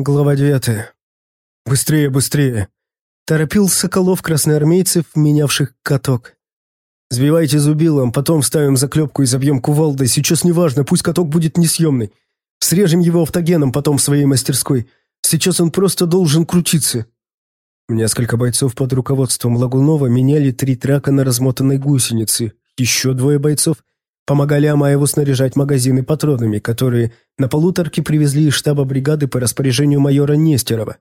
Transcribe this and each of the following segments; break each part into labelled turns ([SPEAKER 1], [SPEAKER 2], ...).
[SPEAKER 1] Глава девятая. «Быстрее, быстрее!» Торопил Соколов красноармейцев, менявших каток. «Сбивайте зубилом, потом ставим заклепку и забьем кувалдой. Сейчас неважно, пусть каток будет несъемный. Срежем его автогеном потом в своей мастерской. Сейчас он просто должен крутиться». Несколько бойцов под руководством Лагунова меняли три трака на размотанной гусенице. Еще двое бойцов помогали Амаеву снаряжать магазины патронами, которые на полуторке привезли из штаба бригады по распоряжению майора Нестерова.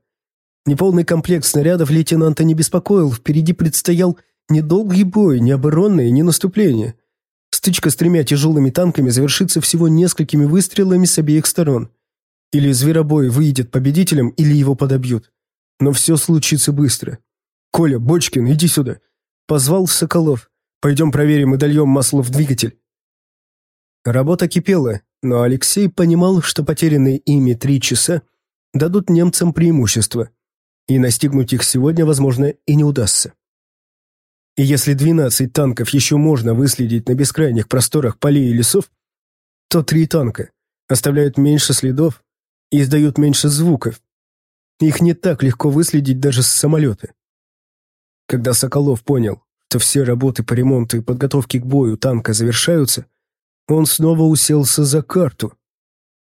[SPEAKER 1] Неполный комплект снарядов лейтенанта не беспокоил, впереди предстоял недолгий бой, не оборонное, не наступление. Стычка с тремя тяжелыми танками завершится всего несколькими выстрелами с обеих сторон. Или зверобой выйдет победителем, или его подобьют. Но все случится быстро. «Коля, Бочкин, иди сюда!» Позвал Соколов. «Пойдем проверим и дольем масло в двигатель». Работа кипела, но Алексей понимал, что потерянные ими три часа дадут немцам преимущество, и настигнуть их сегодня, возможно, и не удастся. И если 12 танков еще можно выследить на бескрайних просторах полей и лесов, то три танка оставляют меньше следов и издают меньше звуков. Их не так легко выследить даже с самолета. Когда Соколов понял, что все работы по ремонту и подготовке к бою танка завершаются, он снова уселся за карту.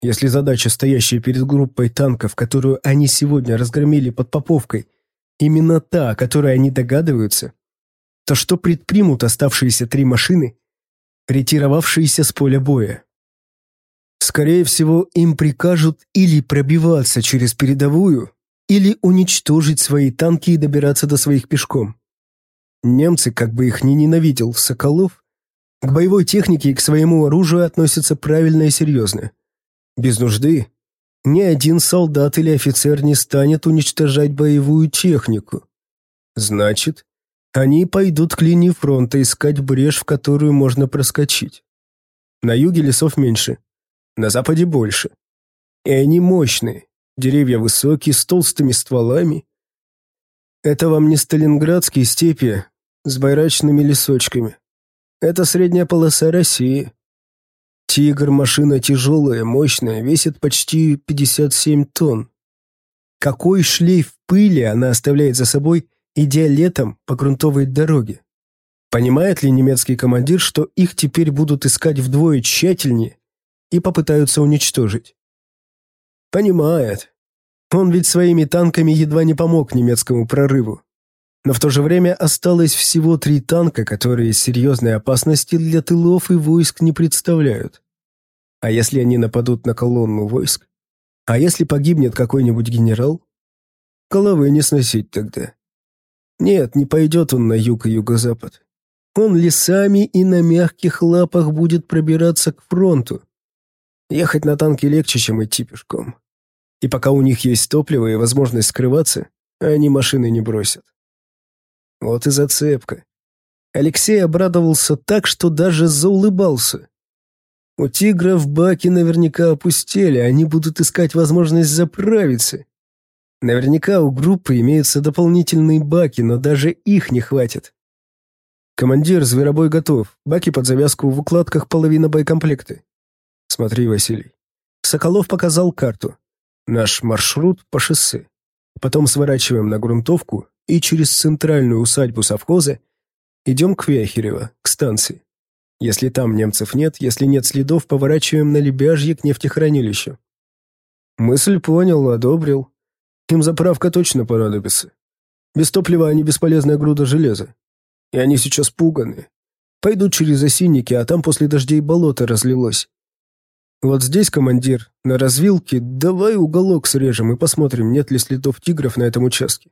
[SPEAKER 1] Если задача, стоящая перед группой танков, которую они сегодня разгромили под Поповкой, именно та, о которой они догадываются, то что предпримут оставшиеся три машины, ретировавшиеся с поля боя? Скорее всего, им прикажут или пробиваться через передовую, или уничтожить свои танки и добираться до своих пешком. Немцы, как бы их ни ненавидел Соколов, к боевой технике и к своему оружию относятся правильно и серьезно. Без нужды ни один солдат или офицер не станет уничтожать боевую технику. Значит, они пойдут к линии фронта искать брешь, в которую можно проскочить. На юге лесов меньше, на западе больше. И они мощные, деревья высокие, с толстыми стволами. Это вам не сталинградские степи с байрачными лесочками. Это средняя полоса России. «Тигр» — машина тяжелая, мощная, весит почти 57 тонн. Какой шлейф пыли она оставляет за собой, идя летом по грунтовой дороге? Понимает ли немецкий командир, что их теперь будут искать вдвое тщательнее и попытаются уничтожить? Понимает. Он ведь своими танками едва не помог немецкому прорыву. Но в то же время осталось всего три танка, которые серьезной опасности для тылов и войск не представляют. А если они нападут на колонну войск? А если погибнет какой-нибудь генерал? Головы не сносить тогда. Нет, не пойдет он на юг и юго-запад. Он лесами и на мягких лапах будет пробираться к фронту. Ехать на танке легче, чем идти пешком. И пока у них есть топливо и возможность скрываться, они машины не бросят. Вот и зацепка. Алексей обрадовался так, что даже заулыбался. У тигра в баке наверняка опустели, они будут искать возможность заправиться. Наверняка у группы имеются дополнительные баки, но даже их не хватит. Командир, зверобой готов. Баки под завязку в укладках половина боекомплекта. Смотри, Василий. Соколов показал карту. Наш маршрут по шоссе. Потом сворачиваем на грунтовку и через центральную усадьбу совхоза идем к Вяхерево, к станции. Если там немцев нет, если нет следов, поворачиваем на Лебяжье к нефтехранилищу. Мысль понял, одобрил. Им заправка точно понадобится. Без топлива они бесполезная груда железа. И они сейчас пуганы. Пойдут через осинники, а там после дождей болото разлилось. Вот здесь, командир, на развилке, давай уголок срежем и посмотрим, нет ли следов тигров на этом участке.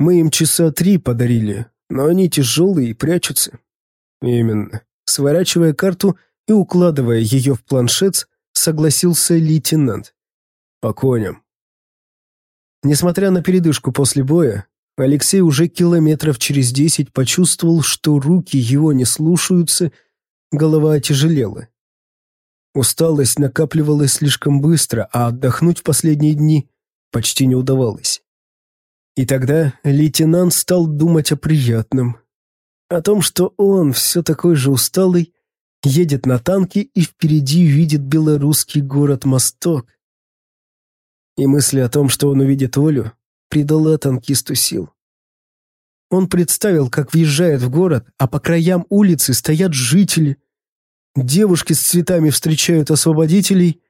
[SPEAKER 1] Мы им часа три подарили, но они тяжелые и прячутся. Именно. Сворачивая карту и укладывая ее в планшет, согласился лейтенант. По коням. Несмотря на передышку после боя, Алексей уже километров через десять почувствовал, что руки его не слушаются, голова отяжелела. Усталость накапливалась слишком быстро, а отдохнуть в последние дни почти не удавалось. И тогда лейтенант стал думать о приятном. О том, что он, все такой же усталый, едет на танке и впереди видит белорусский город Мосток. И мысль о том, что он увидит Олю, придала танкисту сил. Он представил, как въезжает в город, а по краям улицы стоят жители. Девушки с цветами встречают освободителей.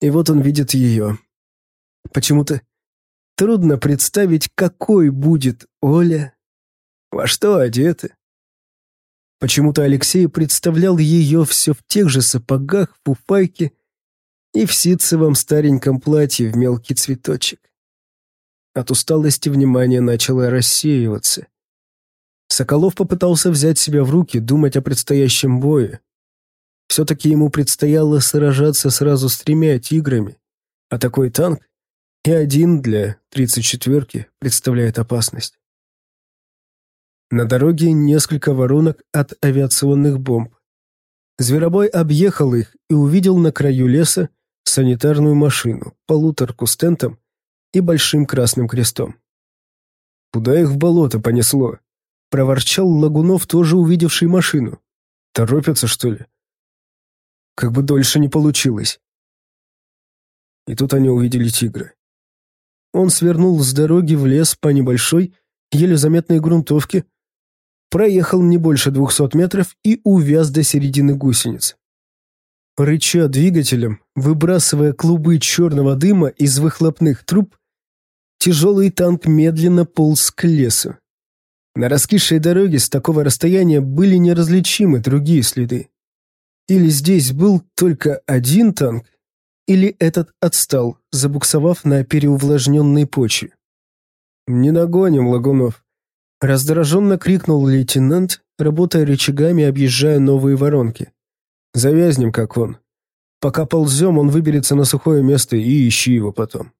[SPEAKER 1] И вот он видит ее. Почему-то трудно представить, какой будет Оля, во что одета. Почему-то Алексей представлял ее все в тех же сапогах, фуфайке и в ситцевом стареньком платье в мелкий цветочек. От усталости внимание начало рассеиваться. Соколов попытался взять себя в руки, думать о предстоящем бое. Все-таки ему предстояло сражаться сразу с тремя тиграми, а такой танк и один для 34-ки представляет опасность. На дороге несколько воронок от авиационных бомб. Зверобой объехал их и увидел на краю леса санитарную машину, полуторку с тентом и большим красным крестом. «Куда их в болото понесло?» – проворчал Лагунов, тоже увидевший машину. «Торопятся, что ли?» «Как бы дольше не получилось». И тут они увидели тигра. Он свернул с дороги в лес по небольшой, еле заметной грунтовке, проехал не больше двухсот метров и увяз до середины гусениц. Рыча двигателем, выбрасывая клубы черного дыма из выхлопных труб, тяжелый танк медленно полз к лесу. На раскисшей дороге с такого расстояния были неразличимы другие следы. Или здесь был только один танк, или этот отстал, забуксовав на переувлажненной почве. «Не нагоним, Лагунов!» Раздраженно крикнул лейтенант, работая рычагами, объезжая новые воронки. «Завязнем, как он. Пока ползем, он выберется на сухое место и ищи его потом».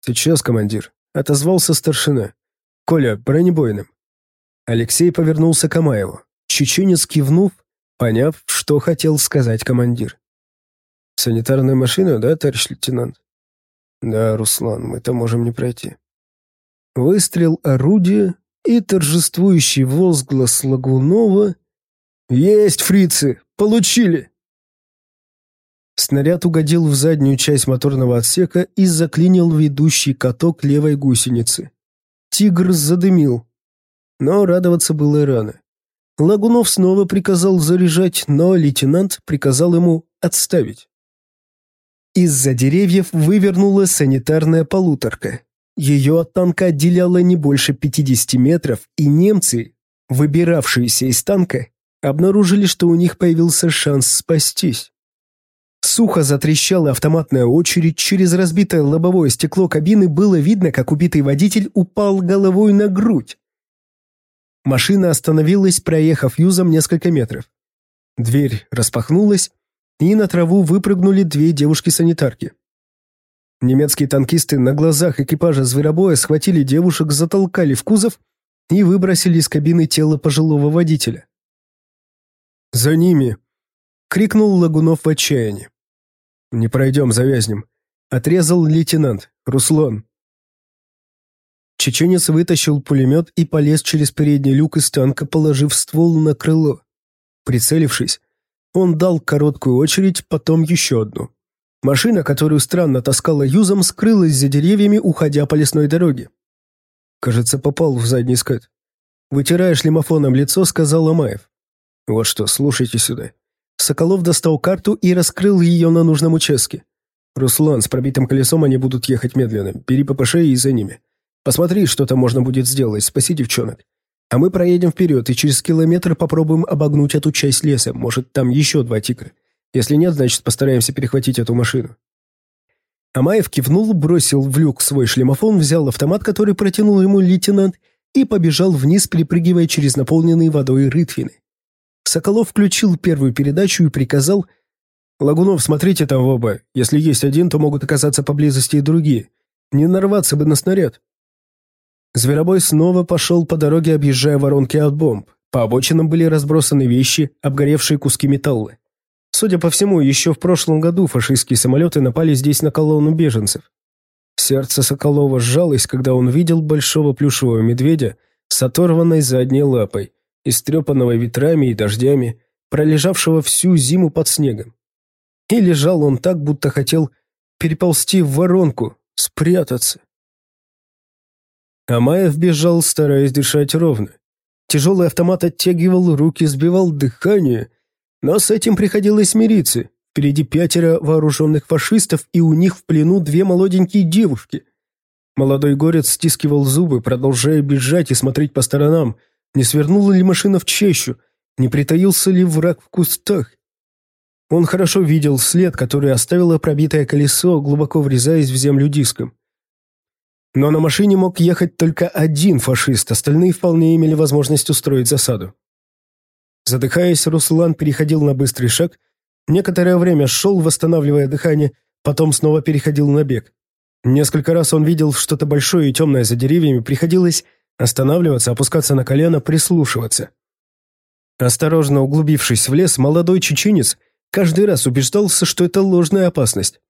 [SPEAKER 1] «Сейчас, командир», — отозвался старшина. «Коля, бронебойным». Алексей повернулся к Амаеву. Чеченец кивнув, поняв, что хотел сказать командир. «Санитарная машина, да, товарищ лейтенант?» «Да, Руслан, мы-то можем не пройти». Выстрел орудия и торжествующий возглас Лагунова «Есть, фрицы! Получили!» Снаряд угодил в заднюю часть моторного отсека и заклинил ведущий каток левой гусеницы. Тигр задымил. Но радоваться было рано. Лагунов снова приказал заряжать, но лейтенант приказал ему отставить. Из-за деревьев вывернула санитарная полуторка. Ее от танка отделяло не больше 50 метров, и немцы, выбиравшиеся из танка, обнаружили, что у них появился шанс спастись. Сухо затрещала автоматная очередь, через разбитое лобовое стекло кабины было видно, как убитый водитель упал головой на грудь. Машина остановилась, проехав юзом несколько метров. Дверь распахнулась, и на траву выпрыгнули две девушки-санитарки. Немецкие танкисты на глазах экипажа зверобоя схватили девушек, затолкали в кузов и выбросили из кабины тело пожилого водителя. «За ними!» — крикнул Лагунов в отчаянии. «Не пройдем, завязнем», — отрезал лейтенант. «Руслан». Чеченец вытащил пулемет и полез через передний люк из танка, положив ствол на крыло. Прицелившись, он дал короткую очередь, потом еще одну. Машина, которую странно таскала юзом, скрылась за деревьями, уходя по лесной дороге. «Кажется, попал в задний скат». Вытирая шлемофоном лицо, сказал Ломаев. «Вот что, слушайте сюда. Соколов достал карту и раскрыл ее на нужном участке. «Руслан, с пробитым колесом они будут ехать медленно. Бери ППШ и за ними. Посмотри, что там можно будет сделать, спаси девчонок. А мы проедем вперед и через километр попробуем обогнуть эту часть леса. Может, там еще два тигра. Если нет, значит, постараемся перехватить эту машину». Амаев кивнул, бросил в люк свой шлемофон, взял автомат, который протянул ему лейтенант, и побежал вниз, перепрыгивая через наполненные водой рытвины. Соколов включил первую передачу и приказал «Лагунов, смотрите там в оба. Если есть один, то могут оказаться поблизости и другие. Не нарваться бы на снаряд». Зверобой снова пошел по дороге, объезжая воронки от бомб. По обочинам были разбросаны вещи, обгоревшие куски металла. Судя по всему, еще в прошлом году фашистские самолеты напали здесь на колонну беженцев. Сердце Соколова сжалось, когда он видел большого плюшевого медведя с оторванной задней лапой, истрепанного ветрами и дождями, пролежавшего всю зиму под снегом. И лежал он так, будто хотел переползти в воронку, спрятаться. Амаев бежал, стараясь дышать ровно. Тяжелый автомат оттягивал руки, сбивал дыхание, но с этим приходилось мириться. Впереди пятеро вооруженных фашистов, и у них в плену две молоденькие девушки. Молодой горец стискивал зубы, продолжая бежать и смотреть по сторонам, не свернула ли машина в чащу, не притаился ли враг в кустах. Он хорошо видел след, который оставило пробитое колесо, глубоко врезаясь в землю диском. Но на машине мог ехать только один фашист, остальные вполне имели возможность устроить засаду. Задыхаясь, Руслан переходил на быстрый шаг, некоторое время шел, восстанавливая дыхание, потом снова переходил на бег. Несколько раз он видел что-то большое и темное за деревьями, приходилось останавливаться, опускаться на колено, прислушиваться. Осторожно углубившись в лес, молодой чеченец каждый раз убеждался, что это ложная опасность.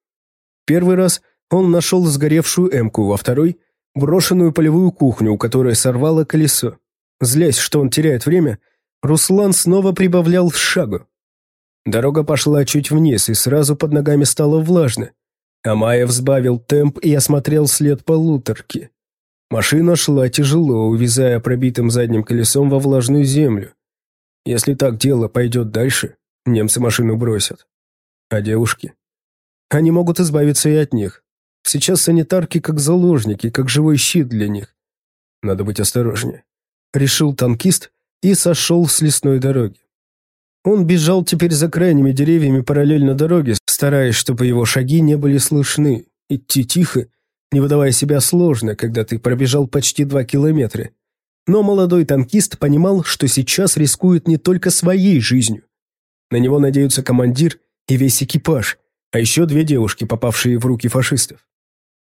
[SPEAKER 1] Первый раз он нашел сгоревшую эмку, во второй – брошенную полевую кухню, у которой сорвало колесо. Злясь, что он теряет время, Руслан снова прибавлял шагу. Дорога пошла чуть вниз, и сразу под ногами стало влажно. Амаев сбавил темп и осмотрел след полуторки. Машина шла тяжело, увязая пробитым задним колесом во влажную землю. Если так дело пойдет дальше, немцы машину бросят. А девушки? Они могут избавиться и от них. Сейчас санитарки как заложники, как живой щит для них. Надо быть осторожнее. Решил танкист и сошел с лесной дороги. Он бежал теперь за крайними деревьями параллельно дороге, стараясь, чтобы его шаги не были слышны. Идти тихо, не выдавая себя сложно, когда ты пробежал почти два километра. Но молодой танкист понимал, что сейчас рискует не только своей жизнью. На него надеются командир и весь экипаж, а еще две девушки, попавшие в руки фашистов.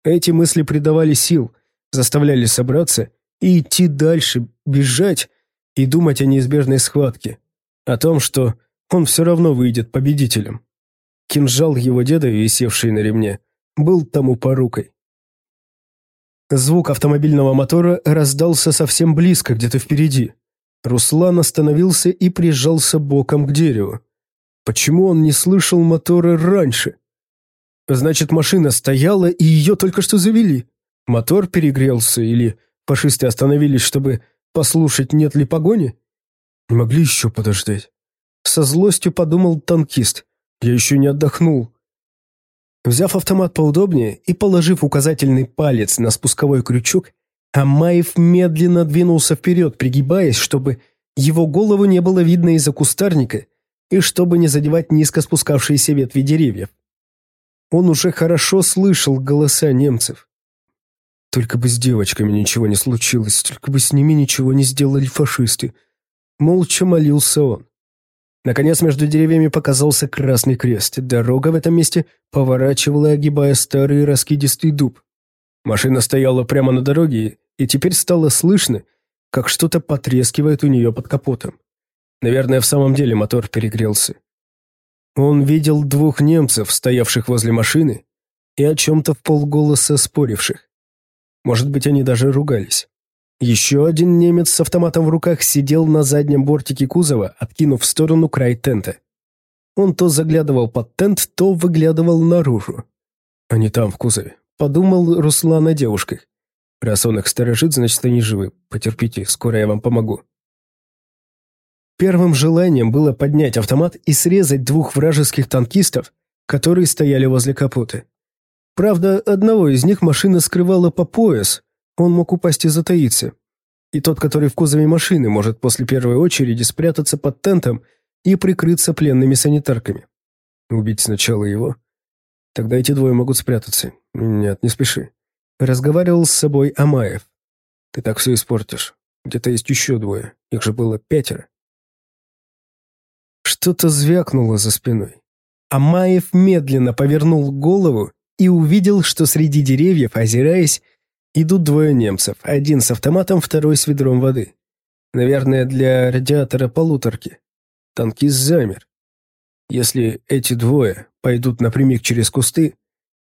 [SPEAKER 1] Эти мысли придавали сил, заставляли собраться и идти дальше, бежать и думать о неизбежной схватке, о том, что он все равно выйдет победителем. Кинжал его деда, висевший на ремне, был тому порукой. Звук автомобильного мотора раздался совсем близко, где-то впереди. Руслан остановился и прижался боком к дереву. Почему он не слышал мотора раньше? Значит, машина стояла, и ее только что завели. Мотор перегрелся, или фашисты остановились, чтобы послушать, нет ли погони? Не могли еще подождать. Со злостью подумал танкист. Я еще не отдохнул. Взяв автомат поудобнее и положив указательный палец на спусковой крючок, Амаев медленно двинулся вперед, пригибаясь, чтобы его голову не было видно из-за кустарника и чтобы не задевать низко спускавшиеся ветви деревьев. Он уже хорошо слышал голоса немцев. Только бы с девочками ничего не случилось, только бы с ними ничего не сделали фашисты. Молча молился он. Наконец между деревьями показался красный крест. Дорога в этом месте поворачивала, огибая старый раскидистый дуб. Машина стояла прямо на дороге, и теперь стало слышно, как что-то потрескивает у нее под капотом. Наверное, в самом деле мотор перегрелся. Он видел двух немцев, стоявших возле машины, и о чем-то в полголоса споривших. Может быть, они даже ругались. Еще один немец с автоматом в руках сидел на заднем бортике кузова, откинув в сторону край тента. Он то заглядывал под тент, то выглядывал наружу. «Они там, в кузове», — подумал Руслан о девушках. «Раз он их сторожит, значит, они живы. Потерпите, скоро я вам помогу». Первым желанием было поднять автомат и срезать двух вражеских танкистов, которые стояли возле капота. Правда, одного из них машина скрывала по пояс, он мог упасть и затаиться. И тот, который в кузове машины, может после первой очереди спрятаться под тентом и прикрыться пленными санитарками. Убить сначала его. Тогда эти двое могут спрятаться. Нет, не спеши. Разговаривал с собой Амаев. Ты так все испортишь. Где-то есть еще двое. Их же было пятеро. Что-то звякнуло за спиной. Амаев медленно повернул голову и увидел, что среди деревьев, озираясь, Идут двое немцев, один с автоматом, второй с ведром воды. Наверное, для радиатора полуторки. Танкист замер. Если эти двое пойдут напрямик через кусты,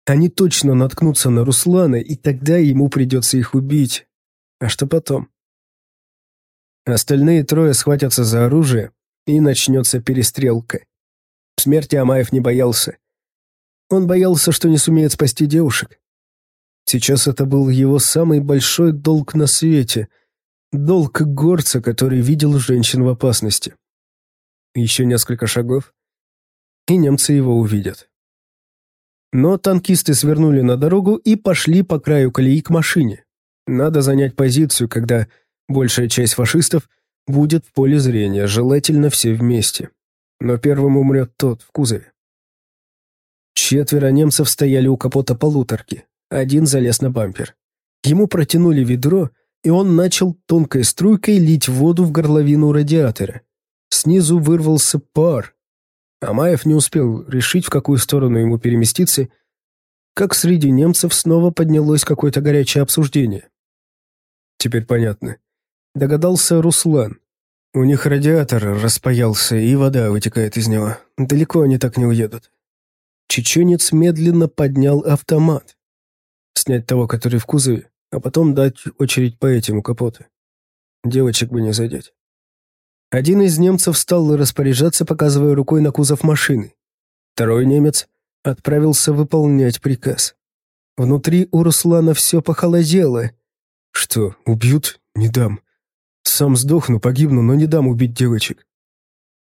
[SPEAKER 1] они точно наткнутся на Руслана, и тогда ему придется их убить. А что потом? Остальные трое схватятся за оружие, и начнется перестрелка. Смерти Амаев не боялся. Он боялся, что не сумеет спасти девушек. Сейчас это был его самый большой долг на свете. Долг горца, который видел женщин в опасности. Еще несколько шагов, и немцы его увидят. Но танкисты свернули на дорогу и пошли по краю колеи к машине. Надо занять позицию, когда большая часть фашистов будет в поле зрения, желательно все вместе. Но первым умрет тот в кузове. Четверо немцев стояли у капота полуторки. Один залез на бампер. Ему протянули ведро, и он начал тонкой струйкой лить воду в горловину радиатора. Снизу вырвался пар. Амаев не успел решить, в какую сторону ему переместиться, как среди немцев снова поднялось какое-то горячее обсуждение. Теперь понятно. Догадался Руслан. У них радиатор распаялся, и вода вытекает из него. Далеко они так не уедут. Чеченец медленно поднял автомат. Снять того, который в кузове, а потом дать очередь по этим капоту. Девочек бы не задеть. Один из немцев стал распоряжаться, показывая рукой на кузов машины. Второй немец отправился выполнять приказ. Внутри у Руслана все похолодело. Что, убьют? Не дам. Сам сдохну, погибну, но не дам убить девочек.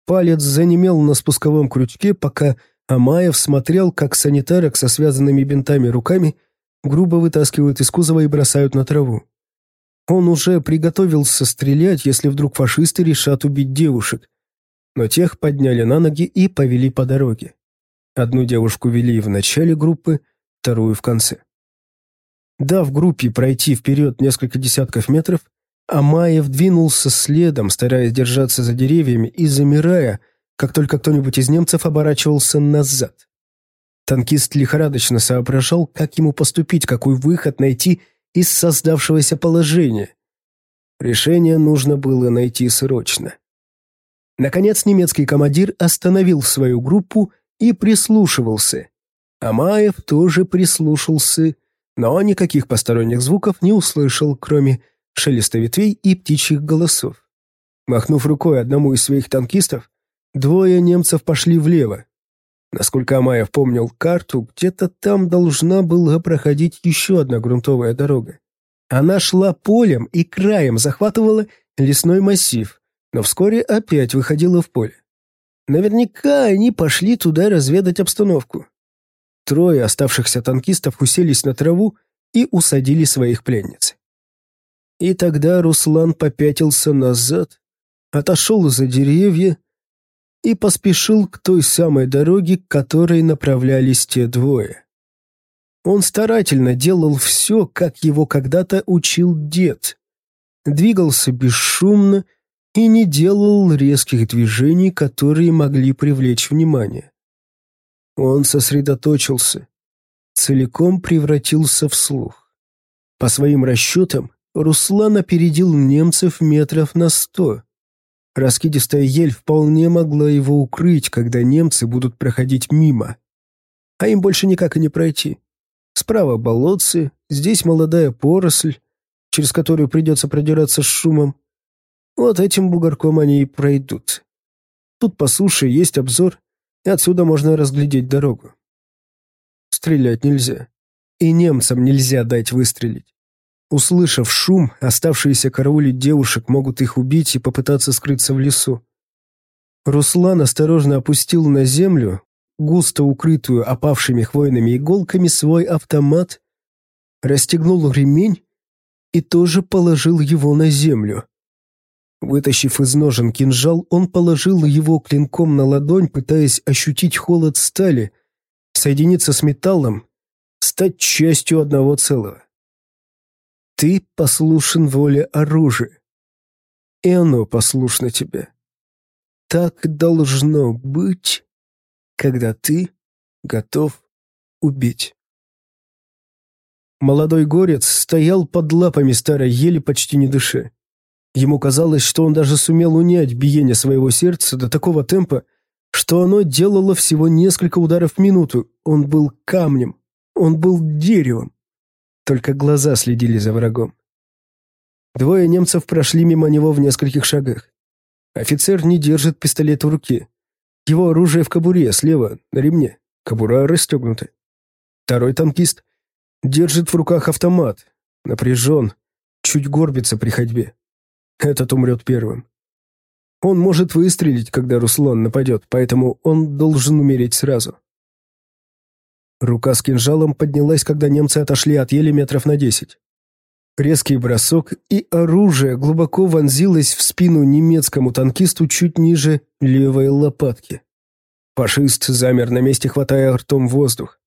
[SPEAKER 1] Палец занемел на спусковом крючке, пока Амаев смотрел, как санитарок со связанными бинтами руками грубо вытаскивают из кузова и бросают на траву. Он уже приготовился стрелять, если вдруг фашисты решат убить девушек. Но тех подняли на ноги и повели по дороге. Одну девушку вели в начале группы, вторую в конце. Дав группе пройти вперед несколько десятков метров, Амаев двинулся следом, стараясь держаться за деревьями и замирая, как только кто-нибудь из немцев оборачивался назад. Танкист лихорадочно соображал, как ему поступить, какой выход найти из создавшегося положения. Решение нужно было найти срочно. Наконец немецкий командир остановил свою группу и прислушивался. Амаев тоже прислушался, но никаких посторонних звуков не услышал, кроме шелеста ветвей и птичьих голосов. Махнув рукой одному из своих танкистов, Двое немцев пошли влево. Насколько Амаев помнил карту, где-то там должна была проходить еще одна грунтовая дорога. Она шла полем и краем захватывала лесной массив, но вскоре опять выходила в поле. Наверняка они пошли туда разведать обстановку. Трое оставшихся танкистов уселись на траву и усадили своих пленниц. И тогда Руслан попятился назад, отошел за деревья и поспешил к той самой дороге, к которой направлялись те двое. Он старательно делал все, как его когда-то учил дед. Двигался бесшумно и не делал резких движений, которые могли привлечь внимание. Он сосредоточился, целиком превратился в слух. По своим расчетам, Руслан опередил немцев метров на сто. Раскидистая ель вполне могла его укрыть, когда немцы будут проходить мимо. А им больше никак и не пройти. Справа болотцы, здесь молодая поросль, через которую придется продираться с шумом. Вот этим бугорком они и пройдут. Тут по суше есть обзор, и отсюда можно разглядеть дорогу. Стрелять нельзя. И немцам нельзя дать выстрелить. Услышав шум, оставшиеся караулить девушек могут их убить и попытаться скрыться в лесу. Руслан осторожно опустил на землю, густо укрытую опавшими хвойными иголками, свой автомат, расстегнул ремень и тоже положил его на землю. Вытащив из ножен кинжал, он положил его клинком на ладонь, пытаясь ощутить холод стали, соединиться с металлом, стать частью одного целого. Ты послушен воле оружия, и оно послушно тебе. Так должно быть, когда ты готов убить. Молодой горец стоял под лапами старой ели почти не дыша. Ему казалось, что он даже сумел унять биение своего сердца до такого темпа, что оно делало всего несколько ударов в минуту. Он был камнем, он был деревом. Только глаза следили за врагом. Двое немцев прошли мимо него в нескольких шагах. Офицер не держит пистолет в руке. Его оружие в кобуре, слева, на ремне. Кобура расстегнута. Второй танкист держит в руках автомат, напряжен, чуть горбится при ходьбе. Этот умрет первым. Он может выстрелить, когда Руслан нападет, поэтому он должен умереть сразу. Рука с кинжалом поднялась, когда немцы отошли от ели метров на десять. Резкий бросок, и оружие глубоко вонзилось в спину немецкому танкисту чуть ниже левой лопатки. Фашист замер на месте, хватая ртом воздух.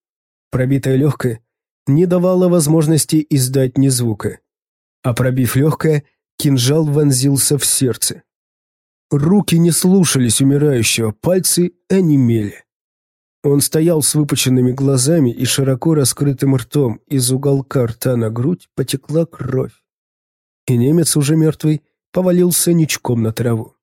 [SPEAKER 1] Пробитое легкое не давало возможности издать ни звука. А пробив легкое, кинжал вонзился в сердце. Руки не слушались умирающего, пальцы онемели. Он стоял с выпученными глазами и широко раскрытым ртом, из уголка рта на грудь потекла кровь. И немец, уже мертвый, повалился ничком на траву.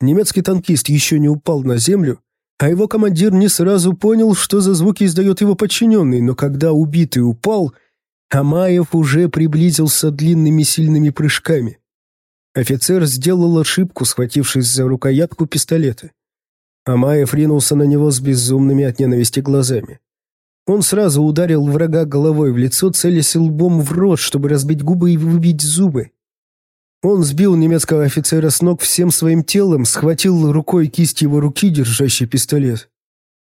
[SPEAKER 1] Немецкий танкист еще не упал на землю, а его командир не сразу понял, что за звуки издает его подчиненный, но когда убитый упал, Амаев уже приблизился длинными сильными прыжками. Офицер сделал ошибку, схватившись за рукоятку пистолета. Амаев ринулся на него с безумными от ненависти глазами. Он сразу ударил врага головой в лицо, целясь лбом в рот, чтобы разбить губы и выбить зубы. Он сбил немецкого офицера с ног всем своим телом, схватил рукой кисть его руки, держащий пистолет.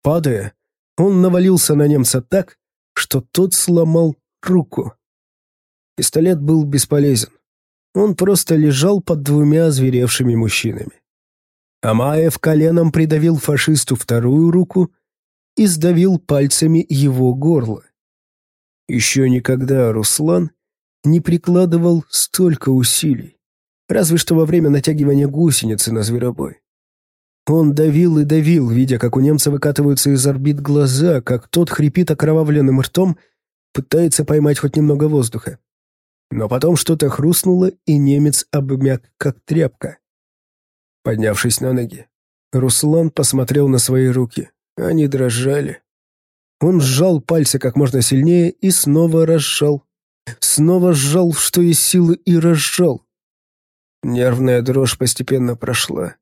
[SPEAKER 1] Падая, он навалился на немца так, что тот сломал руку. Пистолет был бесполезен. Он просто лежал под двумя озверевшими мужчинами. Амаев коленом придавил фашисту вторую руку и сдавил пальцами его горло. Еще никогда Руслан не прикладывал столько усилий, разве что во время натягивания гусеницы на зверобой. Он давил и давил, видя, как у немца выкатываются из орбит глаза, как тот хрипит окровавленным ртом, пытается поймать хоть немного воздуха. Но потом что-то хрустнуло, и немец обмяк, как тряпка. Поднявшись на ноги, Руслан посмотрел на свои руки. Они дрожали. Он сжал пальцы как можно сильнее и снова разжал. Снова сжал, что есть силы, и разжал. Нервная дрожь постепенно прошла.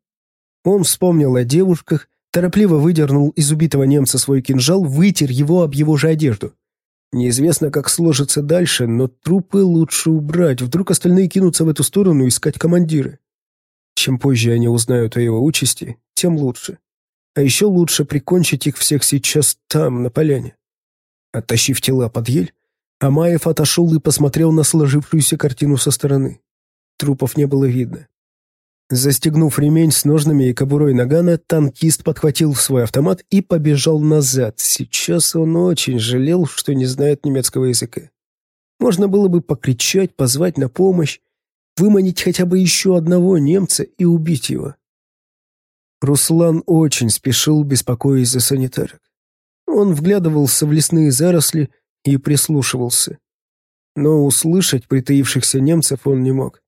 [SPEAKER 1] Он вспомнил о девушках, торопливо выдернул из убитого немца свой кинжал, вытер его об его же одежду. Неизвестно, как сложится дальше, но трупы лучше убрать, вдруг остальные кинутся в эту сторону искать командиры. Чем позже они узнают о его участи, тем лучше. А еще лучше прикончить их всех сейчас там, на поляне. Оттащив тела под ель, Амаев отошел и посмотрел на сложившуюся картину со стороны. Трупов не было видно. Застегнув ремень с ножными и кобурой нагана, танкист подхватил свой автомат и побежал назад. Сейчас он очень жалел, что не знает немецкого языка. Можно было бы покричать, позвать на помощь, выманить хотя бы еще одного немца и убить его. Руслан очень спешил, беспокоясь за санитарок. Он вглядывался в лесные заросли и прислушивался. Но услышать притаившихся немцев он не мог.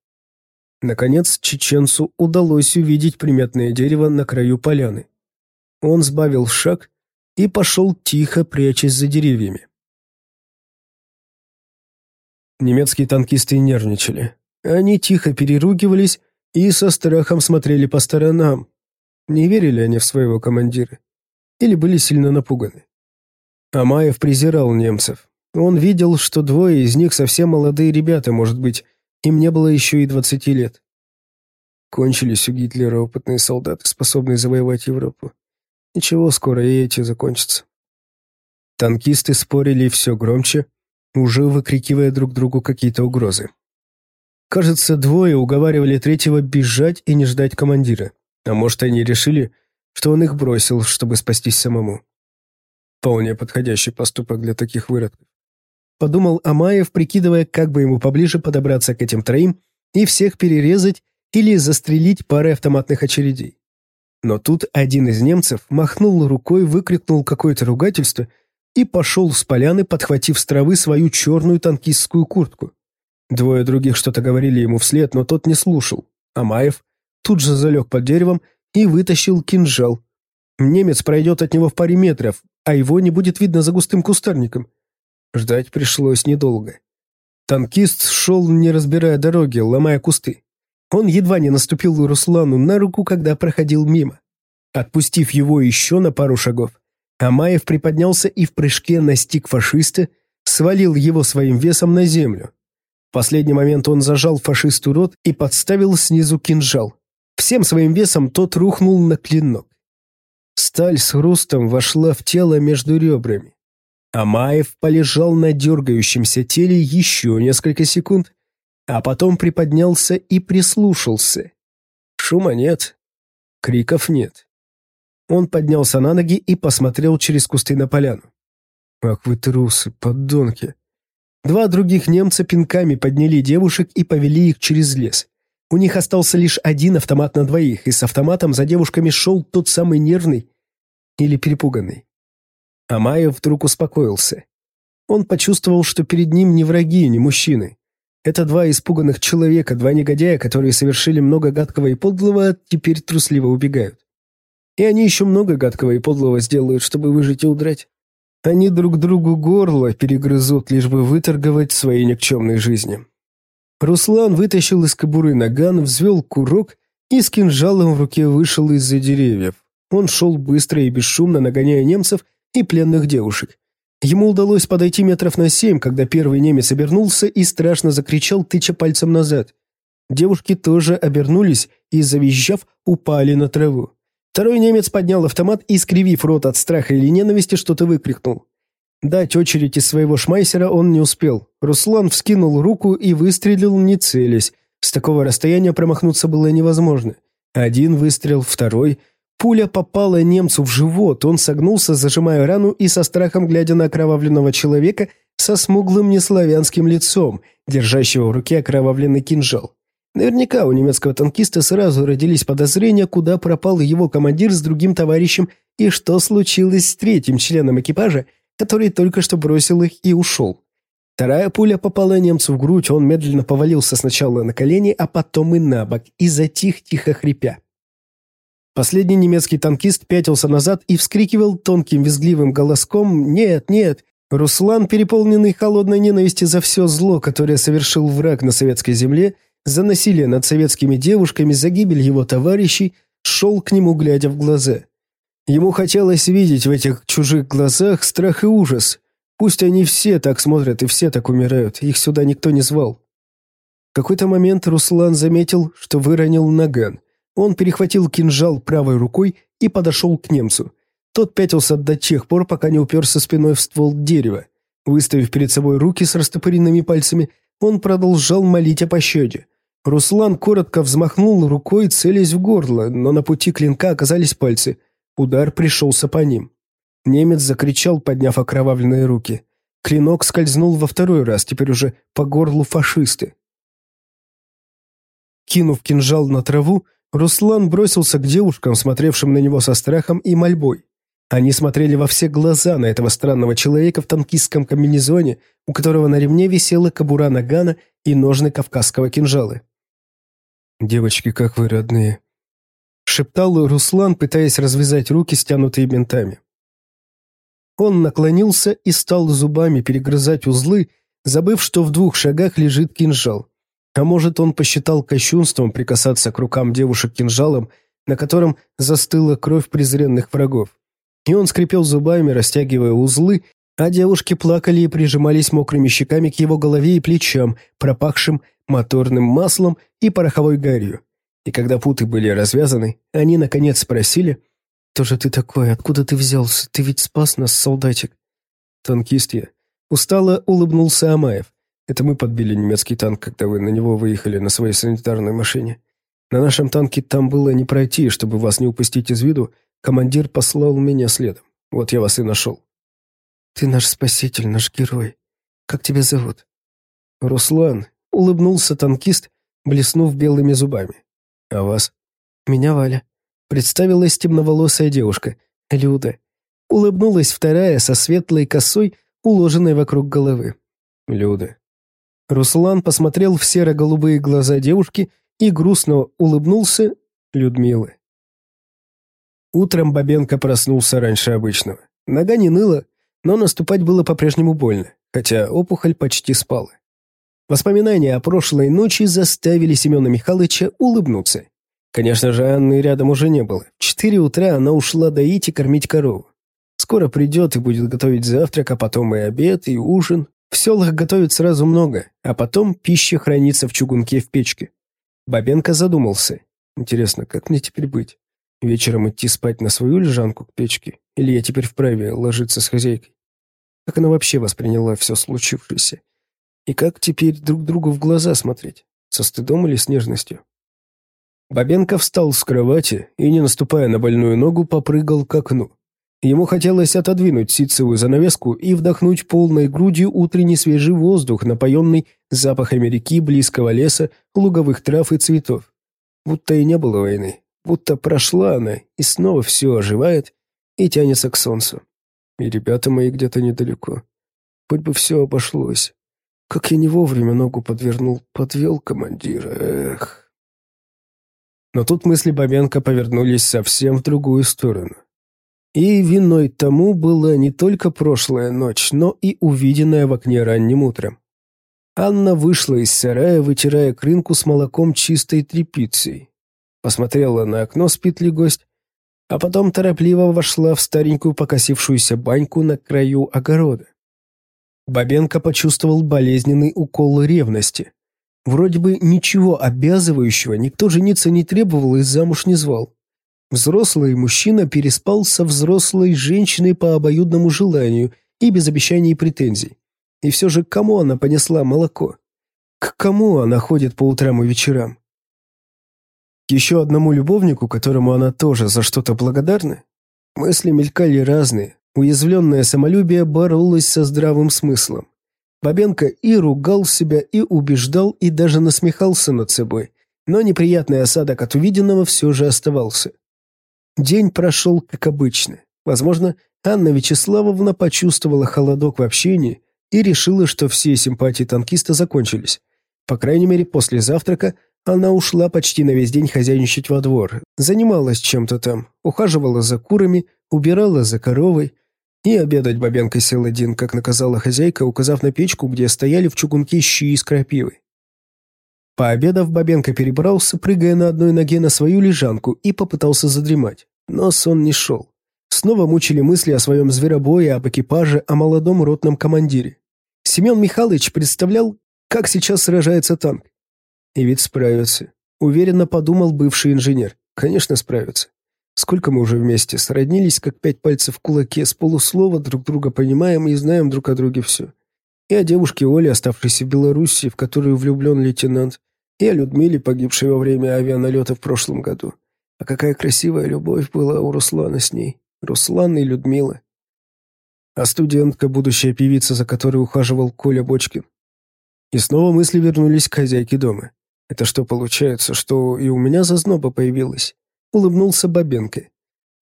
[SPEAKER 1] Наконец, чеченцу удалось увидеть приметное дерево на краю поляны. Он сбавил шаг и пошел тихо, прячась за деревьями. Немецкие танкисты нервничали. Они тихо переругивались и со страхом смотрели по сторонам. Не верили они в своего командира. Или были сильно напуганы. Амаев презирал немцев. Он видел, что двое из них совсем молодые ребята, может быть, им не было еще и двадцати лет. Кончились у Гитлера опытные солдаты, способные завоевать Европу. Ничего, скоро и эти закончатся. Танкисты спорили все громче, уже выкрикивая друг другу какие-то угрозы. Кажется, двое уговаривали третьего бежать и не ждать командира. А может, они решили, что он их бросил, чтобы спастись самому. Вполне подходящий поступок для таких выродков. Подумал Амаев, прикидывая, как бы ему поближе подобраться к этим троим и всех перерезать или застрелить парой автоматных очередей. Но тут один из немцев махнул рукой, выкрикнул какое-то ругательство и пошел с поляны, подхватив с травы свою черную танкистскую куртку. Двое других что-то говорили ему вслед, но тот не слушал. Амаев тут же залег под деревом и вытащил кинжал. Немец пройдет от него в паре метров, а его не будет видно за густым кустарником. Ждать пришлось недолго. Танкист шел, не разбирая дороги, ломая кусты. Он едва не наступил Руслану на руку, когда проходил мимо. Отпустив его еще на пару шагов, Амаев приподнялся и в прыжке настиг фашиста, свалил его своим весом на землю. В последний момент он зажал фашисту рот и подставил снизу кинжал. Всем своим весом тот рухнул на клинок. Сталь с хрустом вошла в тело между ребрами. Амаев полежал на дергающемся теле еще несколько секунд, а потом приподнялся и прислушался. Шума нет, криков нет. Он поднялся на ноги и посмотрел через кусты на поляну. «Ах вы трусы, подонки!» Два других немца пинками подняли девушек и повели их через лес. У них остался лишь один автомат на двоих, и с автоматом за девушками шел тот самый нервный или перепуганный. Амаев вдруг успокоился. Он почувствовал, что перед ним не враги, не мужчины. Это два испуганных человека, два негодяя, которые совершили много гадкого и подлого, теперь трусливо убегают. И они еще много гадкого и подлого сделают, чтобы выжить и удрать. Они друг другу горло перегрызут, лишь бы выторговать свои никчемные жизни. Руслан вытащил из кобуры наган, взвел курок и с кинжалом в руке вышел из-за деревьев. Он шел быстро и бесшумно, нагоняя немцев и пленных девушек. Ему удалось подойти метров на семь, когда первый немец обернулся и страшно закричал, тыча пальцем назад. Девушки тоже обернулись и, завизжав, упали на траву. Второй немец поднял автомат и, скривив рот от страха или ненависти, что-то выкрикнул. Дать очередь из своего шмайсера он не успел. Руслан вскинул руку и выстрелил, не целясь. С такого расстояния промахнуться было невозможно. Один выстрел, второй. Пуля попала немцу в живот. Он согнулся, зажимая рану и со страхом глядя на окровавленного человека со смуглым неславянским лицом, держащего в руке окровавленный кинжал. Наверняка у немецкого танкиста сразу родились подозрения, куда пропал его командир с другим товарищем и что случилось с третьим членом экипажа, который только что бросил их и ушел. Вторая пуля попала немцу в грудь, он медленно повалился сначала на колени, а потом и на бок, и затих, тихо хрипя. Последний немецкий танкист пятился назад и вскрикивал тонким визгливым голоском «Нет, нет!». Руслан, переполненный холодной ненавистью за все зло, которое совершил враг на советской земле, за насилие над советскими девушками, за гибель его товарищей, шел к нему, глядя в глаза. Ему хотелось видеть в этих чужих глазах страх и ужас. Пусть они все так смотрят и все так умирают, их сюда никто не звал. В какой-то момент Руслан заметил, что выронил наган. Он перехватил кинжал правой рукой и подошел к немцу. Тот пятился до тех пор, пока не уперся спиной в ствол дерева. Выставив перед собой руки с растопыренными пальцами, он продолжал молить о пощаде. Руслан коротко взмахнул рукой, целясь в горло, но на пути клинка оказались пальцы. Удар пришелся по ним. Немец закричал, подняв окровавленные руки. Клинок скользнул во второй раз, теперь уже по горлу фашисты. Кинув кинжал на траву, Руслан бросился к девушкам, смотревшим на него со страхом и мольбой. Они смотрели во все глаза на этого странного человека в танкистском комбинезоне, у которого на ремне висела кобура нагана и ножны кавказского кинжала. «Девочки, как вы родные!» Шептал Руслан, пытаясь развязать руки, стянутые бинтами. Он наклонился и стал зубами перегрызать узлы, забыв, что в двух шагах лежит кинжал. А может, он посчитал кощунством прикасаться к рукам девушек кинжалом, на котором застыла кровь презренных врагов. И он скрипел зубами, растягивая узлы, а девушки плакали и прижимались мокрыми щеками к его голове и плечам, пропахшим моторным маслом и пороховой гарью. И когда путы были развязаны, они, наконец, спросили, «Кто же ты такой? Откуда ты взялся? Ты ведь спас нас, солдатик». «Танкист я». Устало улыбнулся Амаев. «Это мы подбили немецкий танк, когда вы на него выехали на своей санитарной машине. На нашем танке там было не пройти, чтобы вас не упустить из виду, командир послал меня следом. Вот я вас и нашел». «Ты наш спаситель, наш герой. Как тебя зовут?» «Руслан», — улыбнулся танкист, блеснув белыми зубами. «А вас?» «Меня Валя», — представилась темноволосая девушка, Люда. Улыбнулась вторая со светлой косой, уложенной вокруг головы. «Люда». Руслан посмотрел в серо-голубые глаза девушки и грустно улыбнулся Людмилы. Утром Бабенко проснулся раньше обычного. Нога не ныла, но наступать было по-прежнему больно, хотя опухоль почти спала. Воспоминания о прошлой ночи заставили Семена Михайловича улыбнуться. Конечно же, Анны рядом уже не было. В четыре утра она ушла доить и кормить корову. Скоро придет и будет готовить завтрак, а потом и обед, и ужин. В селах готовят сразу много, а потом пища хранится в чугунке в печке. Бабенко задумался. Интересно, как мне теперь быть? Вечером идти спать на свою лежанку к печке? Или я теперь вправе ложиться с хозяйкой? Как она вообще восприняла все случившееся? И как теперь друг другу в глаза смотреть? Со стыдом или с нежностью? Бабенко встал с кровати и, не наступая на больную ногу, попрыгал к окну. Ему хотелось отодвинуть ситцевую занавеску и вдохнуть полной грудью утренний свежий воздух, напоенный запахами реки, близкого леса, луговых трав и цветов. Будто и не было войны, будто прошла она, и снова все оживает и тянется к солнцу. И ребята мои где-то недалеко. Хоть бы все обошлось. Как я не вовремя ногу подвернул, подвел командира, эх. Но тут мысли Бабенко повернулись совсем в другую сторону. И виной тому была не только прошлая ночь, но и увиденная в окне ранним утром. Анна вышла из сарая, вытирая крынку с молоком чистой тряпицей. Посмотрела на окно, спит ли гость, а потом торопливо вошла в старенькую покосившуюся баньку на краю огорода. Бабенко почувствовал болезненный укол ревности. Вроде бы ничего обязывающего никто жениться не требовал и замуж не звал. Взрослый мужчина переспал со взрослой женщиной по обоюдному желанию и без обещаний и претензий. И все же кому она понесла молоко? К кому она ходит по утрам и вечерам? К еще одному любовнику, которому она тоже за что-то благодарна? Мысли мелькали разные. Уязвленное самолюбие боролось со здравым смыслом. Бабенко и ругал себя, и убеждал, и даже насмехался над собой. Но неприятный осадок от увиденного все же оставался. День прошел как обычно. Возможно, Анна Вячеславовна почувствовала холодок в общении и решила, что все симпатии танкиста закончились. По крайней мере, после завтрака она ушла почти на весь день хозяйничать во двор, занималась чем-то там, ухаживала за курами, убирала за коровой. И обедать Бабенко сел один, как наказала хозяйка, указав на печку, где стояли в чугунке щи из крапивы. Пообедав, Бабенко перебрался, прыгая на одной ноге на свою лежанку, и попытался задремать. Но сон не шел. Снова мучили мысли о своем зверобое, об экипаже, о молодом ротном командире. Семен Михайлович представлял, как сейчас сражается танк. И ведь справится. Уверенно подумал бывший инженер. Конечно, справится. Сколько мы уже вместе сроднились, как пять пальцев в кулаке, с полуслова друг друга понимаем и знаем друг о друге все. И о девушке Оле, оставшейся в Беларуси, в которую влюблен лейтенант, и о Людмиле, погибшей во время авианалета в прошлом году. А какая красивая любовь была у Руслана с ней. Руслан и Людмила. А студентка, будущая певица, за которой ухаживал Коля Бочкин. И снова мысли вернулись к хозяйке дома. Это что получается, что и у меня зазноба появилась? Улыбнулся Бабенко.